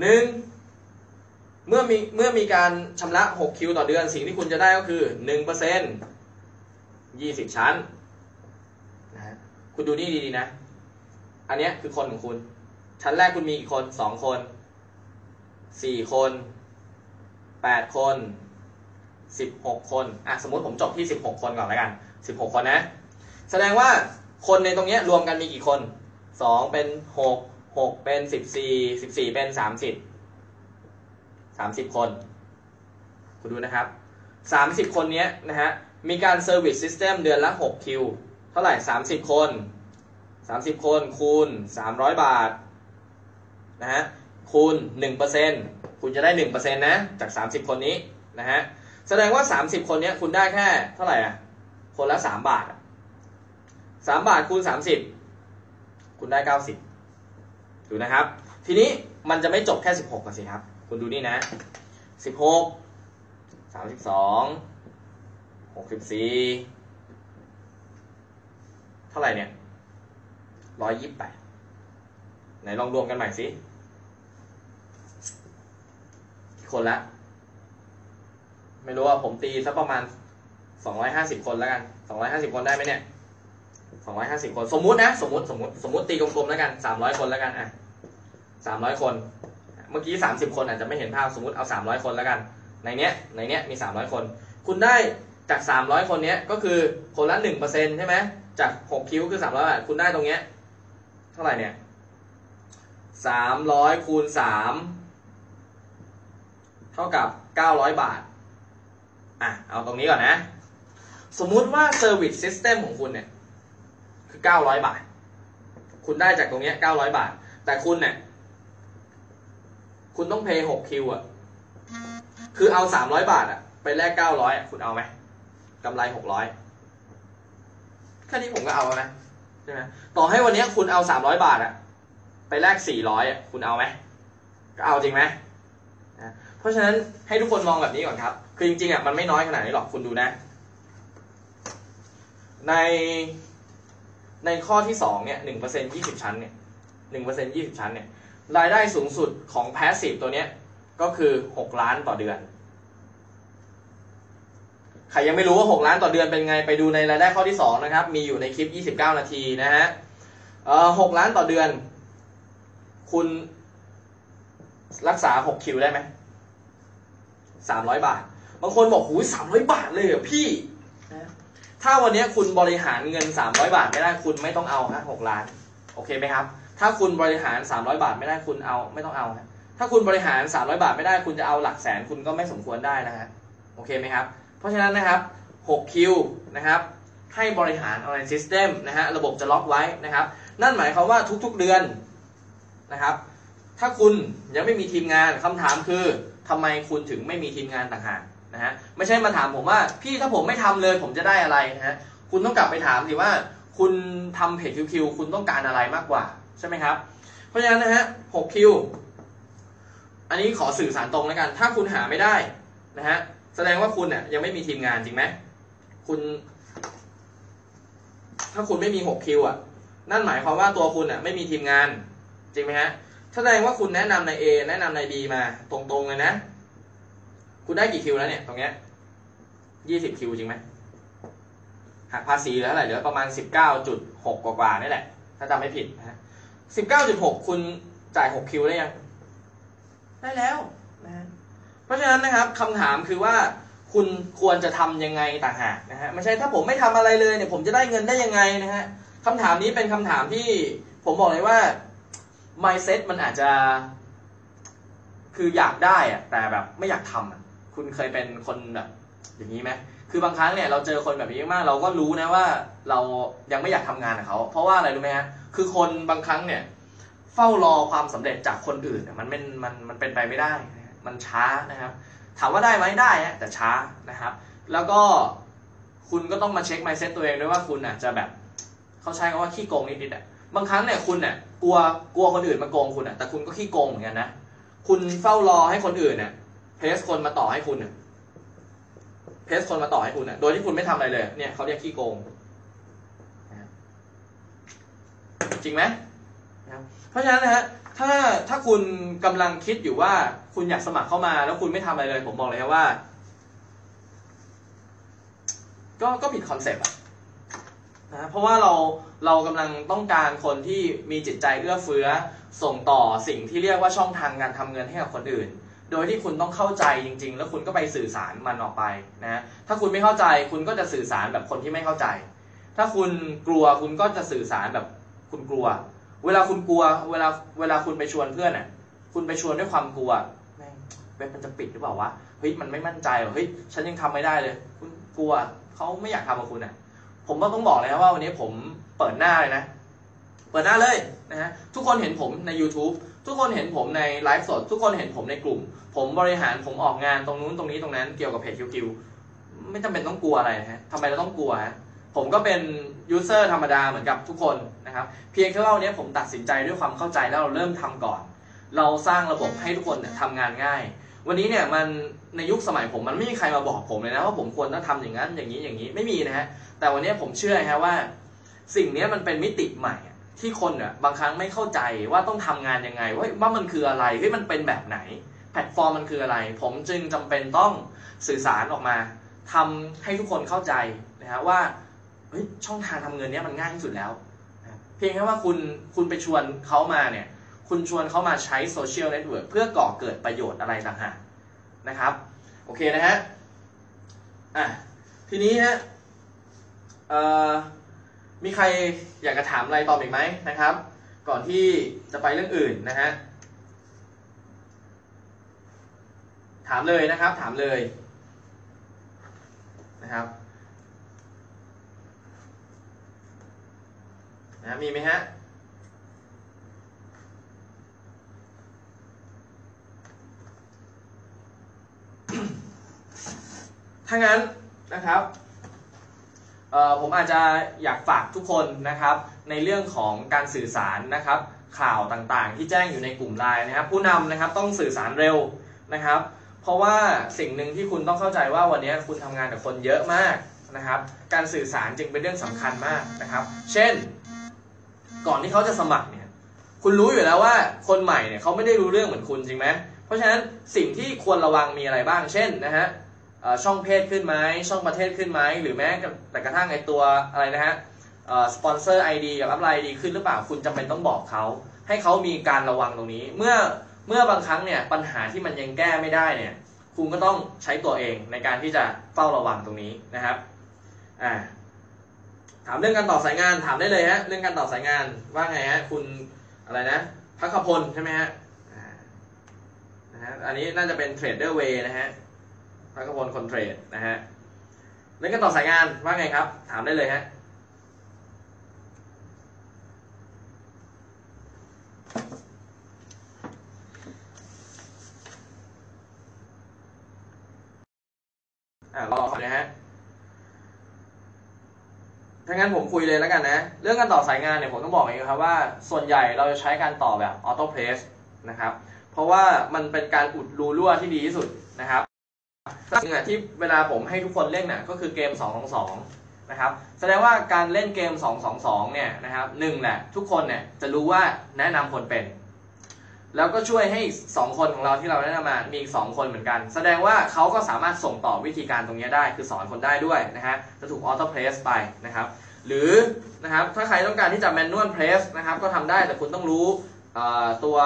หนึ่งเมื่อมีเมื่อมีการชำระ 6 คิวต่อเดือน สิ่งที่คุณจะได้ก็คือ 1% 20 ชั้นนะคุณดูนี่ดีๆนะ อันเนี้ยคือคนของคุณ ชั้นแรกคุณมีกี่คน 2 คน 4 คน 8 คน 16 คน อะ สมมติผมจบที่ 16 คนก่อนแล้วกัน 16 คนนะ แสดงว่าคนในตรงนี้รวมกันมีกี่คน2เป็น6 6เป็น14 14เป็น30 30คนคุณดูนะครับ30คนนี้นะฮะมีการ Service System เดือนละ6คิวเท่าไหร่30คน30คนคูณ300บาทนะฮะคูณ1%คุณจะได้1%นะจาก30คนนี้นะฮะแสดงว่า30คนนี้คุณได้แค่เท่าไหร่อะคนละ3บาทอะ 3บาทคูณ30คุณได้90ดูนะครับ ทีนี้มันจะไม่จบแค่16กันสิครับ คุณดูนี่นะสิบหกสามสิบสองหกสิบสี่เท่าไหร่เนี่ยร้อยยี่สิบแปดไหนลองรวมกันใหม่สิคนละ ไม่รู้ว่าผมตีสักประมาณสองร้อยห้าสิบคนแล้วกันสองร้อยห้าสิบคนได้ไหมเนี่ย สองร้อยห้าสิบคน สมมุตินะ สมมติสมมติสมมติตีกลมๆแล้วกันสามร้อยคนแล้วกันอะสามร้อยคน เมื่อกี้สามสิบคนอาจจะไม่เห็นภาพสมมติเอาสามร้อยคนแล้วกัน ในเนี้ยในเนี้ยมีสามร้อยคน คุณได้จากสามร้อยคนเนี้ยก็คือคนละหนึ่งเปอร์เซ็นใช่ไหมจากหกคิวคือสามร้อยบาทคุณได้ตรงเนี้ยเท่าไหร่เนี่ยสามร้อยคูณสามเท่ากับเก้าร้อยบาทอะเอาตรงนี้ก่อนนะ สมมุติว่า Service System ของคุณเนี่ย คือ900บาท คุณได้จากตรงเนี้ย900บาท แต่คุณเนี่ยคุณต้องเพย์6คิวอะ คือเอา300บาทอะ ไปแลก900อะคุณเอาไหมกำไร600แค่นี้ผมก็เอาแล้วนะใช่ไหมต่อให้วันเนี้ยคุณเอา300บาทอะ ไปแลก400อะ คุณเอาไหมก็เอาจริงไหมเพราะฉะนั้นให้ทุกคนมองแบบนี้ก่อนครับ คือจริงๆอะมันไม่น้อยขนาดนี้หรอกคุณดูนะ ใน ในข้อที่สองเนี่ยหนึ่งเปอร์เซ็นยี่สิบชั้นเนี่ยหนึ่งเปอร์เซ็นยี่สิบชั้นเนี่ยรายได้สูงสุดของแพสซีฟตัวเนี้ยก็คือหกล้านต่อเดือน ใครยังไม่รู้ว่าหกล้านต่อเดือนเป็นไงไปดูในรายได้ข้อที่สองนะครับ มีอยู่ในคลิปยี่สิบเก้านาทีนะฮะหกล้านต่อเดือน คุณรักษาหกคิวได้ไหมสามร้อยบาท บางคนบอกหูสามร้อยบาทเลยเหรอพี่ ถ้าวันนี้คุณบริหารเงิน 300 บาทไม่ได้คุณไม่ต้องเอาฮะ6ล้าน โอเคไหมครับ ถ้าคุณบริหาร 300 บาทไม่ได้คุณเอาไม่ต้องเอาฮะถ้าคุณบริหาร 300 บาทไม่ได้คุณจะเอาหลักแสนคุณก็ไม่สมควรได้นะฮะโอเคไหมครับ เพราะฉะนั้นนะครับ6คิวนะครับให้บริหาร online system นะฮะระบบจะล็อกไว้นะครับ นั่นหมายความว่าทุกๆเดือนนะครับ ถ้าคุณยังไม่มีทีมงานคำถามคือทำไมคุณถึงไม่มีทีมงานต่างหาก นะฮะไม่ใช่มาถามผมว่าพี่ถ้าผมไม่ทำเลยผมจะได้อะไรนะฮะคุณต้องกลับไปถามสิว่า คุณทำเพจคิวคุณต้องการอะไรมากกว่า ใช่ไหมครับ เพราะฉะนั้นนะฮะ6คิวอันนี้ขอสื่อสารตรงแล้วกัน ถ้าคุณหาไม่ได้นะฮะแสดงว่าคุณเนี่ยยังไม่มีทีมงานจริงไหมคุณ ถ้าคุณไม่มี6คิวอะ นั่นหมายความว่าตัวคุณอะไม่มีทีมงาน จริงไหมฮะแสดงว่าคุณแนะนำใน A แนะนำใน B มาตรงๆเลยนะ คุณได้กี่คิวแล้วเนี่ยตรงเนี้ยยี่สิบคิวจริงไหมหักภาษีเหลือเท่าไหร่เหลือประมาณสิบเก้าจุดหกกว่าๆนี่แหละ ถ้าจำไม่ผิดนะฮะสิบเก้าจุดหกคุณจ่ายหกคิวได้ยัง ได้แล้วนะฮะเพราะฉะนั้นนะครับคำถามคือว่าคุณควรจะทำยังไงต่างหากนะฮะไม่ใช่ถ้าผมไม่ทำอะไรเลยเนี่ยผมจะได้เงินได้ยังไงนะฮะคำถามนี้เป็นคำถามที่ผมบอกเลยว่า mindset มันอาจจะ คืออยากได้อะแต่แบบไม่อยากทำอะ คุณเคยเป็นคนแบบอย่างนี้ไหมคือบางครั้งเนี่ยเราเจอคนแบบนี้มาก เราก็รู้นะว่าเรายังไม่อยากทำงานกับเขา เพราะว่าอะไรรู้ไหมฮะ คือคนบางครั้งเนี่ย เฝ้ารอความสำเร็จจากคนอื่นมันเป็นมันมันเป็นไปไม่ได้ มันช้านะครับ ถามว่าได้ไหมได้ฮะแต่ช้านะครับ แล้วก็คุณก็ต้องมาเช็ค mindset ตัวเองด้วยว่าคุณอะจะแบบเขาใช้คำว่าขี้โกงนิดๆอะบางครั้งเนี่ยคุณเนี่ยกลัวกลัวคนอื่นมาโกงคุณอะแต่คุณก็ขี้โกงเหมือนกันนะคุณเฝ้ารอให้คนอื่นเนี่ย สคนมาต่อให้คุณเนี่ยเพสคนมาต่อให้คุณเนี่ยโดยที่คุณไม่ทำอะไรเลย เนี่ยเขาเรียกขี้โกง จริงไหมเพราะฉะนั้นนะฮะถ้าถ้าคุณกำลังคิดอยู่ว่าคุณอยากสมัครเข้ามา แล้วคุณไม่ทำอะไรเลย ผมบอกเลยว่า ก็ก็ผิดคอนเซปต์อะนะเพราะว่าเราเรากำลังต้องการคนที่มีจิตใจเอื้อเฟื้อ ส่งต่อสิ่งที่เรียกว่าช่องทางการทำเงินให้กับคนอื่น โดยที่คุณต้องเข้าใจจริง ๆ แล้วคุณก็ไปสื่อสารมันออกไปนะถ้าคุณไม่เข้าใจคุณก็จะสื่อสารแบบคนที่ไม่เข้าใจ ถ้าคุณกลัวคุณก็จะสื่อสารแบบคุณกลัว เวลาคุณกลัว เวลาเวลาคุณไปชวนเพื่อนอะ คุณไปชวนด้วยความกลัวแม่งเว็บมันจะปิดหรือเปล่าวะเฮ้ยมันไม่มั่นใจหรอเฮ้ยฉันยังทำไม่ได้เลย คุณกลัวเขาไม่อยากทำกับคุณอะ ผมก็ต้องบอกเลยนะว่าวันนี้ผมเปิดหน้าเลยนะ เปิดหน้าเลยนะฮะทุกคนเห็นผมใน YouTube ทุกคนเห็นผมในไลฟ์สด ทุกคนเห็นผมในกลุ่ม ผมบริหารผมออกงานตรงนู้นตรงนี้ตรงนั้นเกี่ยวกับเพจคิวไม่จำเป็นต้องกลัวอะไรนะฮะทำไมเราต้องกลัวฮะผมก็เป็นยูเซอร์ธรรมดาเหมือนกับทุกคนนะครับเพียงแค่ว่าวันนี้ผมตัดสินใจด้วยความเข้าใจแล้วเราเริ่มทำก่อน เราสร้างระบบให้ทุกคนเนี่ยทำงานง่าย วันนี้เนี่ยมันในยุคสมัยผมมันไม่มีใครมาบอกผมเลยนะว่าผมควรต้องทำอย่างนั้นอย่างนี้อย่างนี้ไม่มีนะฮะแต่วันนี้ผมเชื่อฮะว่า สิ่งนี้มันเป็นมิติใหม่ ที่คนเนี่ยบางครั้งไม่เข้าใจว่าต้องทำงานยังไงว่าว่ามันคืออะไรเฮ้ยมันเป็นแบบไหน แพลตฟอร์มมันคืออะไร ผมจึงจำเป็นต้องสื่อสารออกมาทำให้ทุกคนเข้าใจนะฮะว่าเฮ้ยช่องทางทำเงินเนี้ยมันง่ายที่สุดแล้วนะเพียงแค่ว่าคุณคุณไปชวนเขามาเนี่ยคุณชวนเขามาใช้โซเชียลเน็ตเวิร์กเพื่อก่อเกิดประโยชน์อะไรต่างหากนะครับโอเคนะฮะอะทีนี้ฮะเอ่อ มีใครอยากจะถามอะไรตอบอีกไหมนะครับ ก่อนที่จะไปเรื่องอื่นนะฮะถามเลยนะครับ ถามเลยนะครับนะมีไหมฮะถ้างั้นนะครับ ผมอาจจะอยากฝากทุกคนนะครับในเรื่องของการสื่อสารนะครับข่าวต่างๆ ที่แจ้งอยู่ในกลุ่มไลน์นะครับ ผู้นำนะครับต้องสื่อสารเร็วนะครับ เพราะว่าสิ่งหนึ่งที่คุณต้องเข้าใจว่าวันนี้คุณทำงานกับคนเยอะมากนะครับ การสื่อสารจึงเป็นเรื่องสำคัญมากนะครับ เช่น ก่อนที่เขาจะสมัครเนี่ยคุณรู้อยู่แล้วว่าคนใหม่เนี่ยเขาไม่ได้รู้เรื่องเหมือนคุณจริงไหมเพราะฉะนั้นสิ่งที่ควรระวังมีอะไรบ้าง เช่นนะฮะ ช่องเพศขึ้นไหมช่องประเทศขึ้นไหมหรือแม้แต่กระทั่งไอตัวอะไรนะฮะ sponsor ID กับ upline ID ขึ้นหรือเปล่าคุณจำเป็นต้องบอกเขาให้เขามีการระวังตรงนี้ เมื่อเมื่อบางครั้งเนี่ยปัญหาที่มันยังแก้ไม่ได้เนี่ยคุณก็ต้องใช้ตัวเองในการที่จะเฝ้าระวังตรงนี้นะครับอ่าถามเรื่องการต่อสายงานถามได้เลยฮะเรื่องการต่อสายงานว่าไงฮะคุณอะไรนะพักขพลใช่ไหมฮะนะฮะอันนี้น่าจะเป็นเทรดเดอร์เวย์นะฮะ พักพลคนเทรดนะฮะเรื่องการต่อสายงานว่าไงครับ ถามได้เลยฮะอ่ารอนะฮะถ้างั้นผมคุยเลยแล้วกันนะ เรื่องการต่อสายงานเนี่ยผมต้องบอกอย่างนี้ครับว่า ส่วนใหญ่เราจะใช้การต่อแบบ auto place นะครับ เพราะว่ามันเป็นการอุดรูรั่วที่ดีที่สุดนะครับ ซึ่งอะที่เวลาผมให้ทุกคนเล่นน่ะก็คือเกม2 2 2นะครับแสดงว่าการเล่นเกม2 2 2เนี่ยนะครับหนึ่งแหละทุกคนเนี่ยจะรู้ว่าแนะนำคนเป็น แล้วก็ช่วยให้อีกสองคนของเราที่เราแนะนำมามีอีกสองคนเหมือนกัน แสดงว่าเขาก็สามารถส่งต่อวิธีการตรงนี้ได้ คือสอนคนได้ด้วยนะฮะจะถูก auto place ไปนะครับหรือนะครับถ้าใครต้องการที่จะ manual place นะครับก็ทำได้แต่คุณต้องรู้ตัว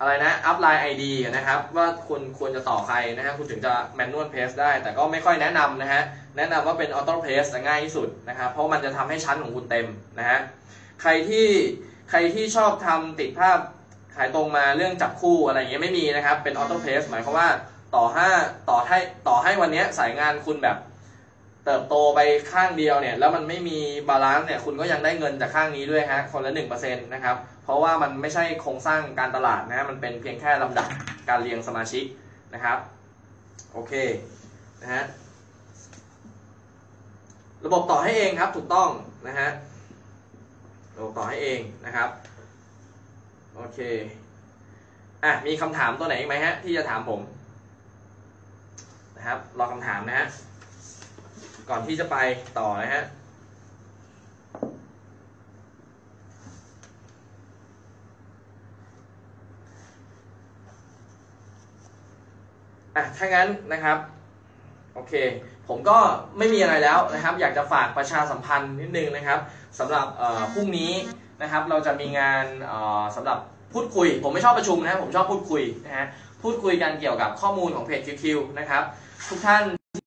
อะไรนะอัพไลน์ ID นะครับ ว่าคุณควรจะต่อใครนะฮะคุณถึงจะแมนนวลเพ e ได้ แต่ก็ไม่ค่อยแนะนำนะฮะแนะนำว่าเป็นออโต้เพ e จะง่ายที่สุดนะครับ เพราะมันจะทำให้ชั้นของคุณเต็มนะฮะใครที่ใครที่ชอบทำติดภาพขายตรงมาเรื่องจับคู่อะไรเงี้ยไม่มีนะครับ เป็นออโต้เพ e หมายความว่าต่อห้าต่อให้ต่อให้วันเนี้ยสายงานคุณแบบเติบโตไปข้างเดียวเนี่ย แล้วมันไม่มี balance เนี่ยคุณก็ยังได้เงินจากข้างนี้ด้วยฮะคนละหนึ่งเปอร์เซ็นต์นะครับ เพราะว่ามันไม่ใช่โครงสร้างการตลาดนะฮะมันเป็นเพียงแค่ลำดับการเรียงสมาชิกนะครับโอเคนะฮะระบบต่อให้เองครับถูกต้องนะฮะระบบต่อให้เองนะครับโอเคอะมีคำถามตัวไหนอีกไหมฮะที่จะถามผมนะครับรอคำถามนะฮะก่อนที่จะไปต่อนะฮะ อะถ้างั้นนะครับโอเค ผมก็ไม่มีอะไรแล้วนะครับ อยากจะฝากประชาสัมพันธ์นิดนึงนะครับสำหรับพรุ่งนี้นะครับเราจะมีงานสำหรับพูดคุย ผมไม่ชอบประชุมนะผมชอบพูดคุยนะฮะพูดคุยกันเกี่ยวกับข้อมูลของเพจ QQ นะครับทุกท่าน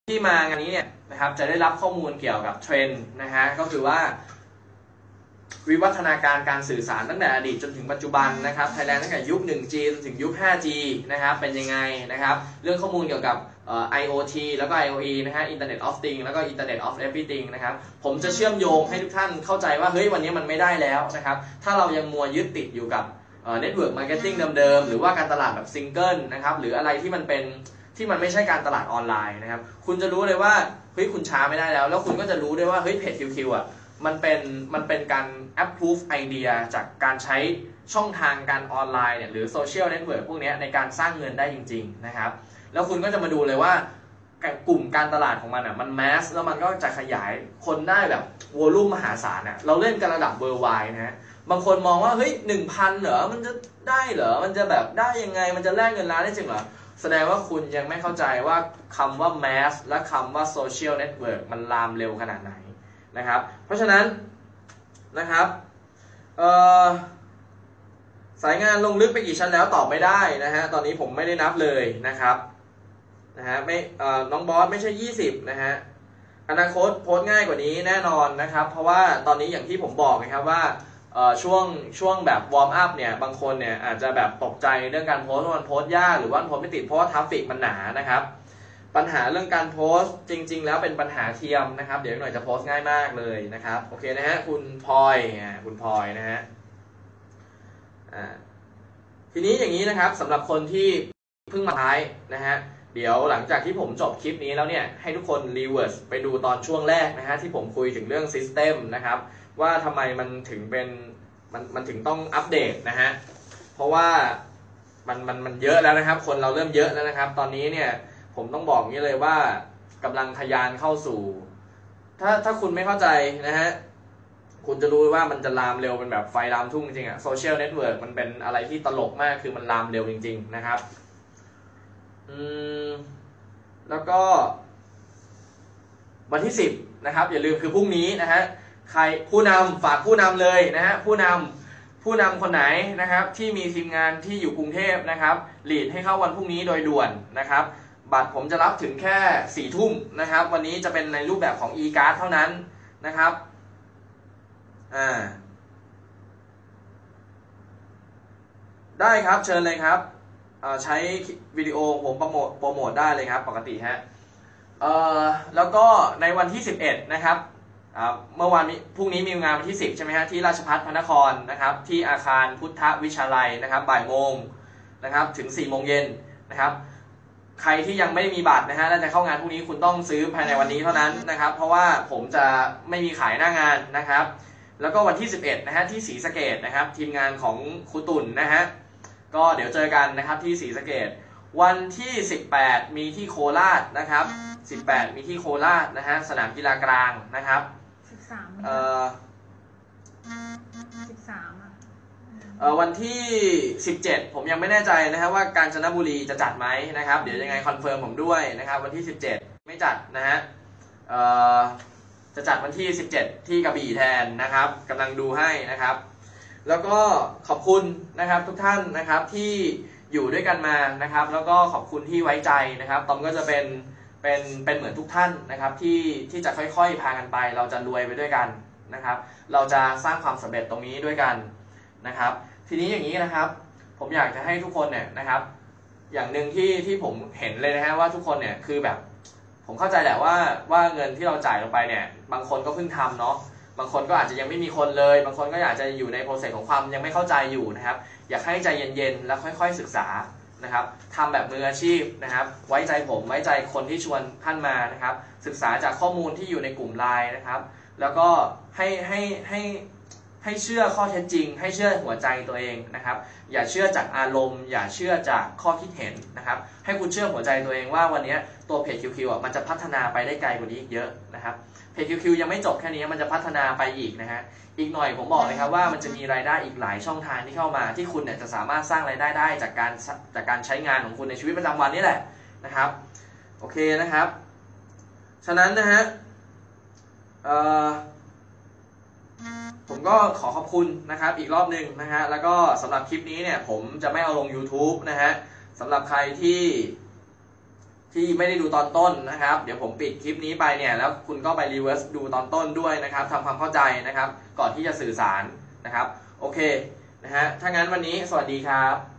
ที่มางานนี้เนี่ยนะครับจะได้รับข้อมูลเกี่ยวกับเทรนด์นะฮะก็คือว่า วิวัฒนาการการสื่อสารตั้งแต่อดีตจนถึงปัจจุบันนะครับไทยแลนด์ตั้งแต่ยุค 1G จนถึงยุค 5G นะครับเป็นยังไงนะครับเรื่องข้อมูลเกี่ยวกับ IoT แล้วก็ IoE นะฮะ Internet of Things แล้วก็ Internet of Everything นะครับผมจะเชื่อมโยงให้ทุกท่านเข้าใจว่าเฮ้ยวันนี้มันไม่ได้แล้วนะครับถ้าเรายังมัวยึดติดอยู่กับ network marketing เดิมๆ หรือว่าการตลาดแบบซิงเกิลนะครับหรืออะไรที่มันเป็นที่มันไม่ใช่การตลาดออนไลน์นะครับคุณจะรู้เลยว่าเฮ้ยคุณช้าไม่ได้แล้ว แล้วคุณก็จะรู้ด้วยว่าเฮ้ยเพจ QQ อะ มันเป็นมันเป็นการ approve ไอเดียจากการใช้ช่องทางการออนไลน์เนี่ยหรือโซเชียลเน็ตเวิร์กพวกนี้ในการสร้างเงินได้จริง ๆ นะครับ แล้วคุณก็จะมาดูเลยว่ากลุ่มการตลาดของมันอะมันแมสแล้วมันก็จะขยายคนได้แบบวอลุ่มมหาศาลอะเราเล่นกันระดับเวอร์ไวนะฮะบางคนมองว่าเฮ้ยหนึ่งพันเหรอมันจะได้เหรอมันจะแบบได้ยังไงมันจะแลกเงินล้านได้จริงเหรอแสดงว่าคุณยังไม่เข้าใจว่าคำว่า mass และคำว่า social network มันลามเร็วขนาดไหน นะครับ เพราะฉะนั้นนะครับสายงานลงลึกไปกี่ชั้นแล้วตอบไม่ได้นะฮะตอนนี้ผมไม่ได้นับเลยนะครับนะฮะไม่น้องบอสไม่ใช่ 20นะฮะอนาคตโพสต์ง่ายกว่านี้แน่นอนนะครับ เพราะว่าตอนนี้อย่างที่ผมบอกนะครับว่าช่วงช่วงแบบ warm up เนี่ยบางคนเนี่ยอาจจะแบบตกใจเรื่องการโพสต์ว่ามันโพสต์ยากหรือว่าโพสต์ไม่ติดเพราะว่า traffic มันหนานะครับ ปัญหาเรื่องการโพสต์จริง ๆ แล้วเป็นปัญหาเทียมนะครับ เดี๋ยวหน่อยจะโพสต์ง่ายมากเลยนะครับ โอเคนะฮะคุณพลอยคุณพลอยนะฮะทีนี้อย่างนี้นะครับสำหรับคนที่เพิ่งมาท้ายนะฮะเดี๋ยวหลังจากที่ผมจบคลิปนี้แล้วเนี่ยให้ทุกคนรีเวิร์สไปดูตอนช่วงแรกนะฮะที่ผมคุยถึงเรื่อง System นะครับว่าทำไมมันถึงเป็นมันมันถึงต้องอัปเดตนะฮะเพราะว่ามันมันมันเยอะแล้วนะครับ คนเราเริ่มเยอะแล้วนะครับ ตอนนี้เนี่ย ผมต้องบอกงี้เลยว่ากำลังทะยานเข้าสู่ ถ้าถ้าคุณไม่เข้าใจนะฮะคุณจะรู้ว่ามันจะลามเร็วเป็นแบบไฟลามทุ่งจริงอะโซเชียลเน็ตเวิร์กมันเป็นอะไรที่ตลกมากคือมันลามเร็วจริง ๆ นะครับ อืม แล้วก็ วันที่สิบนะครับ อย่าลืมคือพรุ่งนี้นะฮะใครผู้นำฝากผู้นำเลยนะฮะผู้นำผู้นำคนไหนนะครับ ที่มีทีมงานที่อยู่กรุงเทพนะครับ lead ให้เข้าวันพรุ่งนี้โดยด่วนนะครับ บัตรผมจะรับถึงแค่สี่ทุ่มนะครับ วันนี้จะเป็นในรูปแบบของ e-card เท่านั้นนะครับอ่าได้ครับเชิญเลยครับใช้วิดีโอผมโปรโมทโปรโมทได้เลยครับปกติฮะแล้วก็ในวันที่ 11 นะครับเมื่อวานนี้พรุ่งนี้มีงานวันที่ 10 ใช่ไหมฮะที่ราชพัฒพระนครนะครับที่อาคารพุทธวิชาลัยนะครับบ่ายโมงนะครับถึง4โมงเย็นนะครับ ใครที่ยังไม่ได้มีบัตรนะฮะแลาจะเข้างานพรุ่งนี้คุณต้องซื้อภายในวันนี้เท่านั้นนะครับ เพราะว่าผมจะไม่มีขายหน้างานนะครับ แล้วก็วันที่ 11นะฮะที่ศรีสะเกดนะครับ ทีมงานของครูตุ่นนะฮะก็เดี๋ยวเจอกันนะครับที่ศรีสะเกดวันที่ 18 มีที่โคราชนะครับ 18 มีที่โคราชนะฮะสนามกีฬากลางนะครับ13เอ่อ13 วันที่ 17 ผมยังไม่แน่ใจนะครับว่ากาญจนบุรีจะจัดไหมนะครับ เดี๋ยวยังไง confirm ผมด้วยนะครับ วันที่ 17 ไม่จัดนะฮะจะจัดวันที่ 17 ที่กระบี่แทนนะครับกำลังดูให้นะครับ แล้วก็ขอบคุณนะครับทุกท่านนะครับที่อยู่ด้วยกันมานะครับ แล้วก็ขอบคุณที่ไว้ใจนะครับตอมก็จะเป็นเป็นเป็นเหมือนทุกท่านนะครับที่ที่จะค่อยๆพากันไป เราจะรวยไปด้วยกันนะครับ เราจะสร้างความสำเร็จตรงนี้ด้วยกัน นะครับ ทีนี้อย่างนี้นะครับ ผมอยากจะให้ทุกคนเนี่ยนะครับ อย่างหนึ่งที่ที่ผมเห็นเลยนะฮะว่าทุกคนเนี่ยคือแบบ ผมเข้าใจแหละว่าว่าเงินที่เราจ่ายลงไปเนี่ยบางคนก็เพิ่งทำเนาะบางคนก็อาจจะยังไม่มีคนเลย บางคนก็อาจจะอยู่ในโปรเซสของความยังไม่เข้าใจอยู่นะครับ อยากให้ใจเย็นๆ แล้วค่อย ๆศึกษานะครับทำแบบมืออาชีพนะครับ ไว้ใจผมไว้ใจคนที่ชวนท่านมานะครับ ศึกษาจากข้อมูลที่อยู่ในกลุ่มไลน์นะครับ แล้วก็ให้ให้ให้ ให้เชื่อข้อเท็จจริง ให้เชื่อหัวใจตัวเองนะครับ อย่าเชื่อจากอารมณ์ อย่าเชื่อจากข้อคิดเห็นนะครับ ให้คุณเชื่อหัวใจตัวเองว่าวันนี้ตัวเพจ QQ อะมันจะพัฒนาไปได้ไกลกว่านี้อีกเยอะนะครับเพจ QQ ยังไม่จบแค่นี้มันจะพัฒนาไปอีกนะฮะอีกหน่อยผมบอกเลยครับว่ามันจะมีรายได้อีกหลายช่องทางที่เข้ามา ที่คุณเนี่ยจะสามารถสร้างรายได้ได้จากการจากการใช้งานของคุณในชีวิตประจำวันนี่แหละนะครับโอเคนะครับ ฉะนั้นนะฮะเอ่อ ผมก็ขอขอบคุณนะครับอีกรอบหนึ่งนะฮะแล้วก็สำหรับคลิปนี้เนี่ยผมจะไม่เอาลง YouTube นะฮะสำหรับใครที่ที่ไม่ได้ดูตอนต้นนะครับ เดี๋ยวผมปิดคลิปนี้ไปเนี่ยแล้วคุณก็ไปรีเวิร์สดูตอนต้นด้วยนะครับทำความเข้าใจนะครับ ก่อนที่จะสื่อสารนะครับ โอเคนะฮะถ้างั้นวันนี้สวัสดีครับ